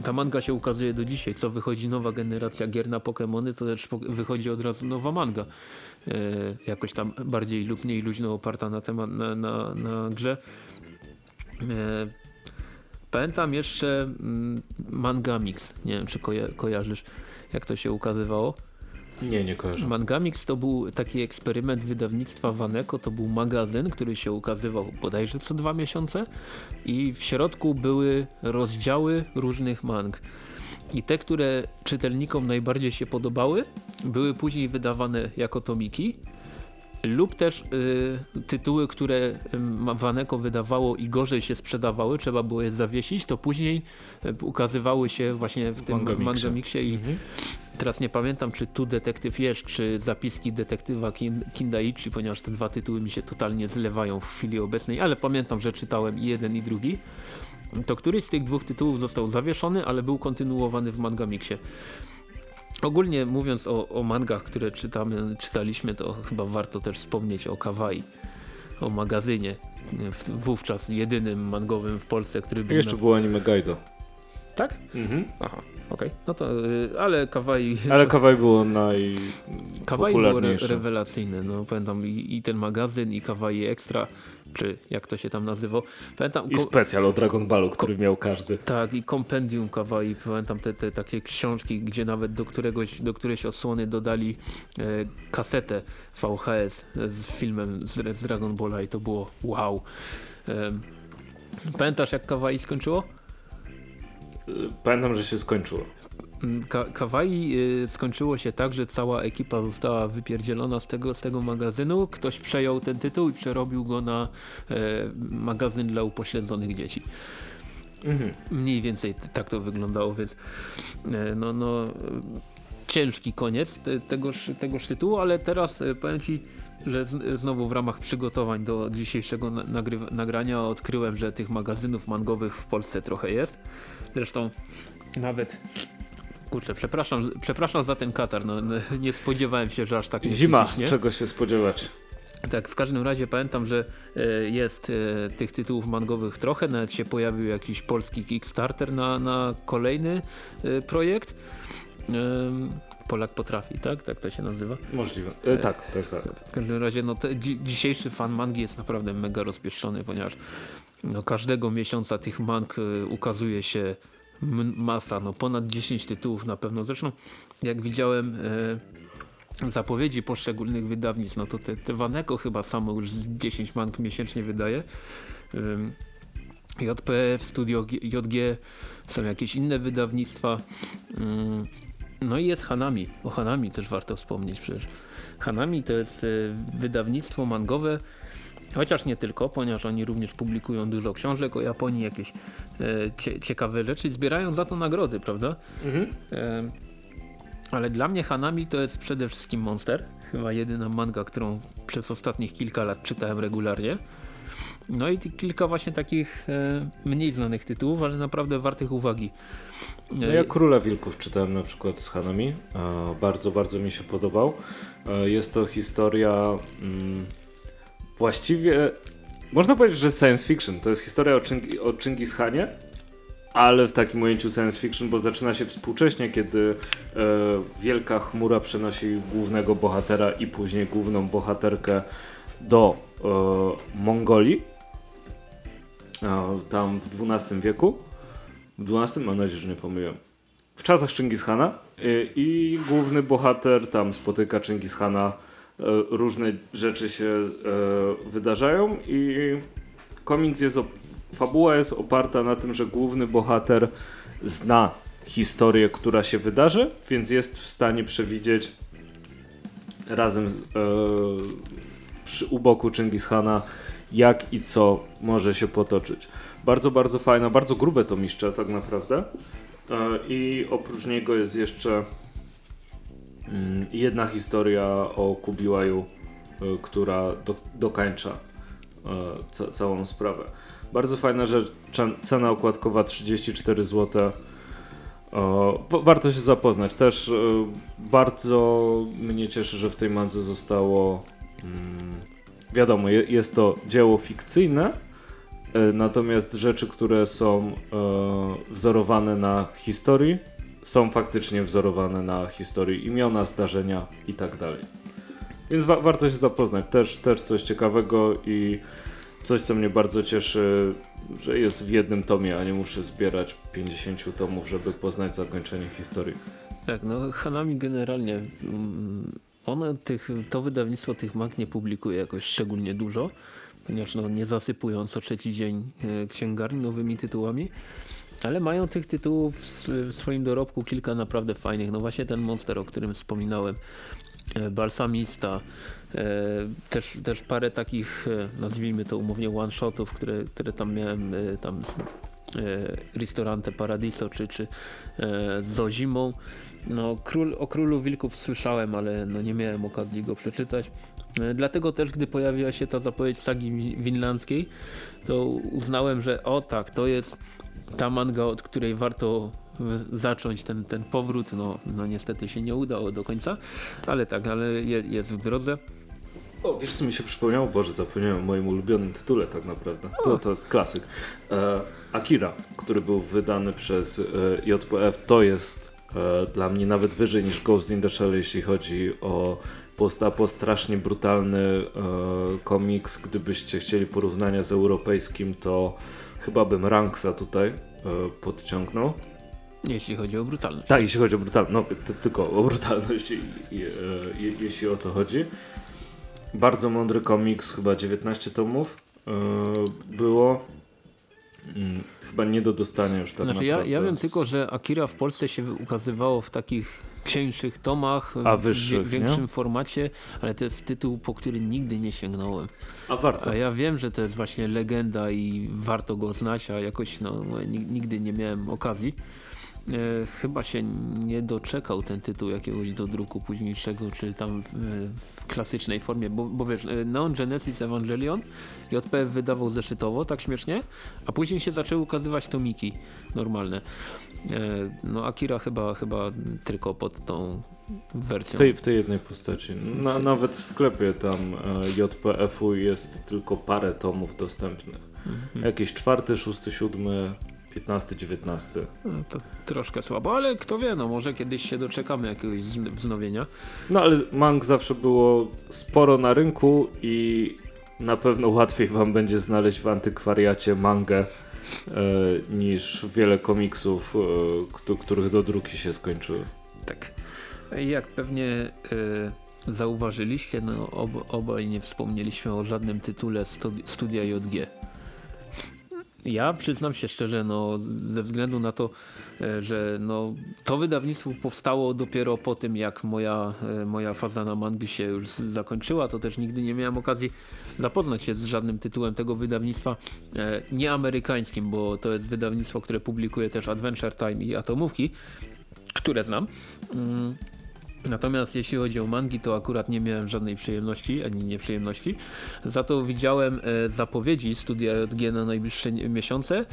Speaker 2: ta manga się ukazuje do dzisiaj, co wychodzi nowa generacja gier na Pokémony, to też wychodzi od razu nowa manga. E, jakoś tam bardziej lub mniej luźno oparta na temat, na, na, na grze. E, pamiętam jeszcze mm, Mangamix, nie wiem czy koja kojarzysz jak to się ukazywało.
Speaker 1: Nie, nie kojarzę.
Speaker 2: Mangamix to był taki eksperyment wydawnictwa Waneko, to był magazyn, który się ukazywał bodajże co dwa miesiące i w środku były rozdziały różnych mang. I te, które czytelnikom najbardziej się podobały, były później wydawane jako tomiki lub też y, tytuły, które Waneko wydawało i gorzej się sprzedawały, trzeba było je zawiesić, to później y, ukazywały się właśnie w tym Mangamixie i mhm. Teraz nie pamiętam, czy tu Detektyw Jesz, czy zapiski detektywa Kindaichi, ponieważ te dwa tytuły mi się totalnie zlewają w chwili obecnej, ale pamiętam, że czytałem i jeden i drugi to któryś z tych dwóch tytułów został zawieszony, ale był kontynuowany w Mangamixie. Ogólnie mówiąc o, o mangach, które czytamy, czytaliśmy, to chyba warto też wspomnieć o Kawaii, o magazynie, wówczas jedynym mangowym w Polsce, który był...
Speaker 1: Jeszcze na... było anime Gaido.
Speaker 2: Tak? Mhm. Aha, okej. Okay. No to, y, ale Kawaii...
Speaker 1: Ale Kawaii było naj...
Speaker 2: Kawaii było re rewelacyjne, no pamiętam i, i, ten magazyn i Kawaii Extra, czy jak to się tam nazywał. Pamiętam,
Speaker 1: I specjal o Dragon Ballu, który miał każdy.
Speaker 2: Tak, i kompendium Kawaii, pamiętam te, te takie książki, gdzie nawet do, któregoś, do którejś odsłony dodali e, kasetę VHS z filmem z, z Dragon Balla i to było wow. E, pamiętasz jak Kawaii skończyło?
Speaker 1: Pamiętam, że się skończyło.
Speaker 2: Mm, ka Kawaii y, skończyło się tak, że cała ekipa została wypierdzielona z tego, z tego magazynu. Ktoś przejął ten tytuł i przerobił go na e, magazyn dla upośledzonych dzieci. Mhm. Mniej więcej tak to wyglądało, więc e, no, no, ciężki koniec te, tegoż, tegoż tytułu, ale teraz e, powiem Ci, że z, znowu w ramach przygotowań do dzisiejszego nagrania odkryłem, że tych magazynów mangowych w Polsce trochę jest. Zresztą nawet kurczę, przepraszam, przepraszam za ten katar, no, no nie spodziewałem się, że aż tak
Speaker 1: Zima, czego się spodziewać.
Speaker 2: Tak, w każdym razie pamiętam, że e, jest e, tych tytułów mangowych trochę, nawet się pojawił jakiś polski Kickstarter na, na kolejny e, projekt. Polak potrafi, tak? Tak to się nazywa?
Speaker 1: Możliwe. E, tak, tak, tak.
Speaker 2: W każdym razie no, te, dzi dzisiejszy fan mangi jest naprawdę mega rozpieszczony, ponieważ no, każdego miesiąca tych mang y, ukazuje się masa, no ponad 10 tytułów na pewno. Zresztą jak widziałem e, zapowiedzi poszczególnych wydawnictw, no to te, te Waneko chyba samo już z 10 mang miesięcznie wydaje. E, JPF, Studio JG, są jakieś inne wydawnictwa. Mm, no i jest Hanami. O Hanami też warto wspomnieć przecież. Hanami to jest e, wydawnictwo mangowe, Chociaż nie tylko, ponieważ oni również publikują dużo książek o Japonii, jakieś e, ciekawe rzeczy, zbierają za to nagrody, prawda? Mhm. E, Ale dla mnie Hanami to jest przede wszystkim Monster. Chyba jedyna manga, którą przez ostatnich kilka lat czytałem regularnie. No i kilka właśnie takich e, mniej znanych tytułów, ale naprawdę wartych uwagi.
Speaker 1: No ja Króla Wilków czytałem na przykład z Hanami. E, bardzo, bardzo mi się podobał. E, jest to historia mm, właściwie, można powiedzieć, że science fiction. To jest historia o, Ching o Chingis Hanie, ale w takim ujęciu science fiction, bo zaczyna się współcześnie, kiedy e, wielka chmura przenosi głównego bohatera i później główną bohaterkę do e, Mongolii. E, tam w XII wieku. W XII? Mam nadzieję, że nie pomyliłem. W czasach Chingis Hana i, i główny bohater tam spotyka Chingis Hana. E, różne rzeczy się e, wydarzają i komiks jest fabuła jest oparta na tym, że główny bohater zna historię, która się wydarzy, więc jest w stanie przewidzieć razem e, przy, u boku Chingis Hana jak i co może się potoczyć. Bardzo, bardzo fajna, bardzo grube to miszcze tak naprawdę. I oprócz niego jest jeszcze jedna historia o Kubiłaju, e, która do, dokańcza e, ca całą sprawę. Bardzo fajna rzecz, cena okładkowa 34 zł. warto się zapoznać. Też bardzo mnie cieszy, że w tej mandze zostało. Mm, wiadomo, jest to dzieło fikcyjne, e, natomiast rzeczy, które są e, wzorowane na historii, są faktycznie wzorowane na historii imiona, zdarzenia i tak dalej. Więc wa warto się zapoznać. Też, też coś ciekawego i coś, co mnie bardzo cieszy, że jest w jednym tomie, a nie muszę zbierać 50 tomów, żeby poznać zakończenie historii.
Speaker 2: Tak, no Hanami generalnie, mm, one tych, to wydawnictwo tych mag nie publikuje jakoś szczególnie dużo, ponieważ no, nie zasypują co trzeci dzień e, księgarni nowymi tytułami. Ale mają tych tytułów w swoim dorobku kilka naprawdę fajnych. No właśnie ten Monster, o którym wspominałem, e, Balsamista, E, też, też parę takich, e, nazwijmy to umownie one-shotów, które, które tam miałem, tam Ristorante Paradiso czy, czy Zozimą. No, Król, o Królu Wilków słyszałem, ale no nie miałem okazji go przeczytać. Dlatego też, gdy pojawiła się ta zapowiedź sagi winlandzkiej, to uznałem, że o tak, to jest ta manga, od której warto zacząć ten, ten powrót. No, no niestety się nie udało do końca, ale tak, ale je, jest w drodze.
Speaker 1: O, wiesz co mi się przypomniało? Boże, zapomniałem o moim ulubionym tytule tak naprawdę. To, to jest klasyk. E, Akira, który był wydany przez e, JPF, to jest e, dla mnie nawet wyżej niż Ghost in the Shell, jeśli chodzi o postapo strasznie brutalny e, komiks. Gdybyście chcieli porównania z europejskim, to chyba bym Ranksa tutaj e, podciągnął.
Speaker 2: Jeśli chodzi o brutalność.
Speaker 1: Tak, jeśli chodzi o brutalność. No, tylko o brutalność, e, jeśli o to chodzi. Bardzo mądry komiks, chyba 19 tomów yy, było. Yy, chyba nie do dostania już tak
Speaker 2: znaczy, ja, ja wiem tylko, że Akira w Polsce się ukazywało w takich cieńszych tomach,
Speaker 1: A wyższych,
Speaker 2: w większym nie? formacie, ale to jest tytuł, po który nigdy nie sięgnąłem.
Speaker 1: A warto.
Speaker 2: A ja wiem, że to jest właśnie legenda i warto go znać, a jakoś no, nigdy nie miałem okazji. E, chyba się nie doczekał ten tytuł jakiegoś do druku późniejszego, czy tam w, w klasycznej formie, bo, bo wiesz, e, Neon Genesis Evangelion JPF wydawał zeszytowo, tak śmiesznie, a później się zaczęły ukazywać tomiki normalne. E, no Akira chyba, chyba tylko pod tą wersją.
Speaker 1: W tej, w tej jednej postaci. Na, tej... Nawet w sklepie tam JPF-u jest tylko parę tomów dostępnych. Mhm. Jakiś czwarty, szósty, siódmy 15-19.
Speaker 2: No, to troszkę słabo, ale kto wie, no może kiedyś się doczekamy jakiegoś wznowienia.
Speaker 1: No ale mang zawsze było sporo na rynku i na pewno łatwiej wam będzie znaleźć w antykwariacie mangę e, niż wiele komiksów, e, których do druki się skończyły.
Speaker 2: Tak. Jak pewnie e, zauważyliście, no ob, obaj nie wspomnieliśmy o żadnym tytule studi studia JG. Ja przyznam się szczerze, no, ze względu na to, e, że no, to wydawnictwo powstało dopiero po tym, jak moja, e, moja faza na mangi się już zakończyła, to też nigdy nie miałem okazji zapoznać się z żadnym tytułem tego wydawnictwa e, nieamerykańskim, bo to jest wydawnictwo, które publikuje też Adventure Time i Atomówki, które znam. Natomiast jeśli chodzi o mangi, to akurat nie miałem żadnej przyjemności, ani nieprzyjemności. Za to widziałem e, zapowiedzi studia JG na najbliższe miesiące.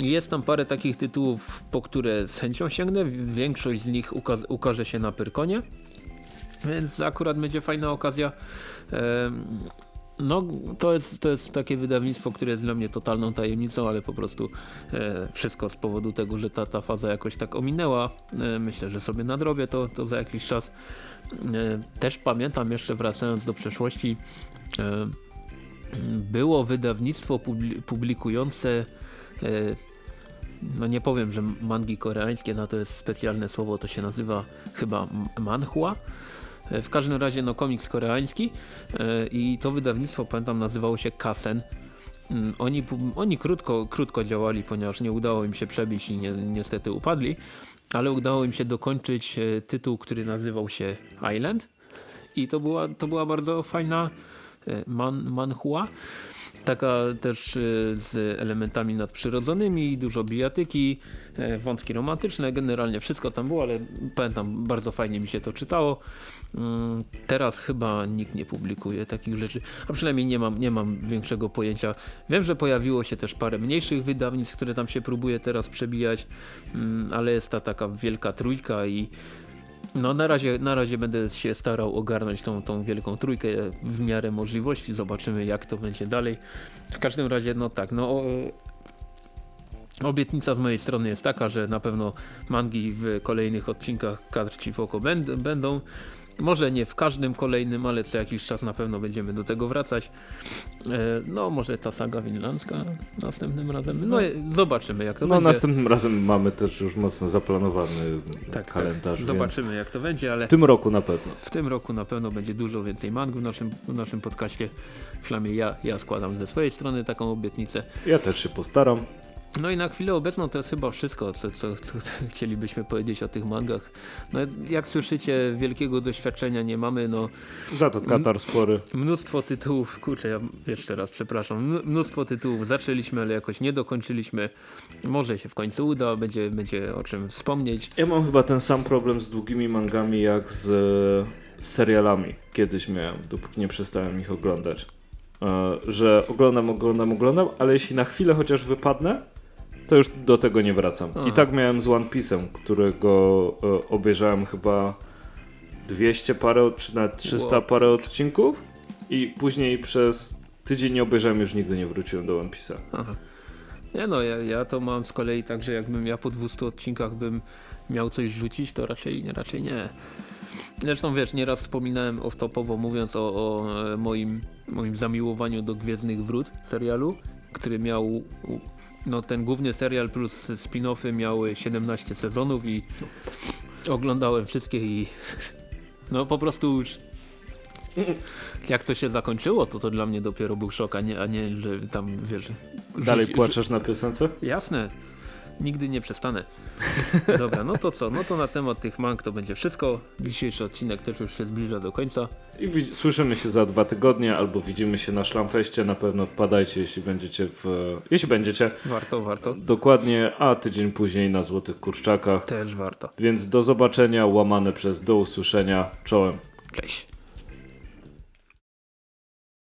Speaker 2: Jest tam parę takich tytułów, po które z chęcią sięgnę. Większość z nich uka- ukaże się na Pyrkonie. Więc akurat będzie fajna okazja. No, to jest, to jest takie wydawnictwo, które jest dla mnie totalną tajemnicą, ale po prostu e, wszystko z powodu tego, że ta, ta faza jakoś tak ominęła. E, myślę, że sobie nadrobię to, to za jakiś czas. E, też pamiętam jeszcze wracając do przeszłości, e, było wydawnictwo publi- publikujące e, no nie powiem, że mangi koreańskie, no to jest specjalne słowo, to się nazywa chyba manhua. W każdym razie no komiks koreański e, i to wydawnictwo pamiętam nazywało się Kasen. Mm, Oni, oni krótko, krótko działali, ponieważ nie udało im się przebić i nie, niestety upadli, ale udało im się dokończyć e, tytuł, który nazywał się Island i to była, to była bardzo fajna e, man, manhua. Taka też e, z elementami nadprzyrodzonymi, dużo bijatyki, e, wątki romantyczne, generalnie wszystko tam było, ale pamiętam, bardzo fajnie mi się to czytało. Mm, Teraz chyba nikt nie publikuje takich rzeczy, a przynajmniej nie mam, nie mam większego pojęcia. Wiem, że pojawiło się też parę mniejszych wydawnictw, które tam się próbuje teraz przebijać, mm, ale jest ta taka wielka trójka i no na razie, na razie będę się starał ogarnąć tą, tą wielką trójkę w miarę możliwości. Zobaczymy jak to będzie dalej. W każdym razie no tak, no o, obietnica z mojej strony jest taka, że na pewno mangi w kolejnych odcinkach kadr ci w oko będ- będą. Może nie w każdym kolejnym, ale co jakiś czas na pewno będziemy do tego wracać. E, No, może ta saga winlandzka następnym razem. No,
Speaker 1: No.
Speaker 2: zobaczymy jak to
Speaker 1: No
Speaker 2: będzie.
Speaker 1: następnym razem mamy też już mocno zaplanowany
Speaker 2: tak,
Speaker 1: kalendarz.
Speaker 2: tak. Zobaczymy jak to będzie, ale
Speaker 1: W tym roku na pewno.
Speaker 2: w tym roku na pewno będzie dużo więcej mang w naszym, w naszym podcaście. Przynajmniej ja, ja składam ze swojej strony taką obietnicę.
Speaker 1: Ja też się postaram.
Speaker 2: No i na chwilę obecną to jest chyba wszystko, co, co, co chcielibyśmy powiedzieć o tych mangach. No, jak słyszycie, wielkiego doświadczenia nie mamy, no
Speaker 1: Za to Katar spory.
Speaker 2: mnóstwo tytułów, kurczę, ja jeszcze raz przepraszam, mn- mnóstwo tytułów zaczęliśmy, ale jakoś nie dokończyliśmy. Może się w końcu uda, będzie, będzie o czym wspomnieć.
Speaker 1: Ja mam chyba ten sam problem z długimi mangami jak z e, serialami. Kiedyś miałem, dopóki nie przestałem ich oglądać. E, że oglądam, oglądam, oglądam, ale jeśli na chwilę chociaż wypadnę, to już do tego nie wracam.
Speaker 2: Aha.
Speaker 1: I tak miałem z One Piece'em, którego e, obejrzałem chyba 200 parę, czy nawet 300
Speaker 2: Wow.
Speaker 1: parę odcinków i później przez tydzień nie obejrzałem, już nigdy nie wróciłem do One Piece'a.
Speaker 2: Nie no, ja, ja to mam z kolei tak, że jakbym ja po 200 odcinkach bym miał coś rzucić, to raczej, raczej nie. Zresztą wiesz, nieraz wspominałem off-topowo mówiąc o, o e, moim, moim zamiłowaniu do Gwiezdnych Wrót serialu, który miał no ten główny serial plus spin-offy miały 17 sezonów i oglądałem wszystkie i no po prostu już jak to się zakończyło, to to dla mnie dopiero był szok, a nie, a nie że tam wiesz...
Speaker 1: Dalej
Speaker 2: rzuci-
Speaker 1: płaczesz na piosence?
Speaker 2: Jasne. Nigdy nie przestanę. Dobra, no to co? No to na temat tych mang to będzie wszystko. Dzisiejszy odcinek też już się zbliża do końca.
Speaker 1: I słyszymy się za dwa tygodnie, albo widzimy się na szlamfeście. Na pewno wpadajcie, jeśli będziecie w. Jeśli będziecie.
Speaker 2: Warto, warto.
Speaker 1: Dokładnie, a tydzień później na Złotych Kurczakach.
Speaker 2: Też warto.
Speaker 1: Więc do zobaczenia, łamane przez do usłyszenia. Czołem.
Speaker 2: Cześć.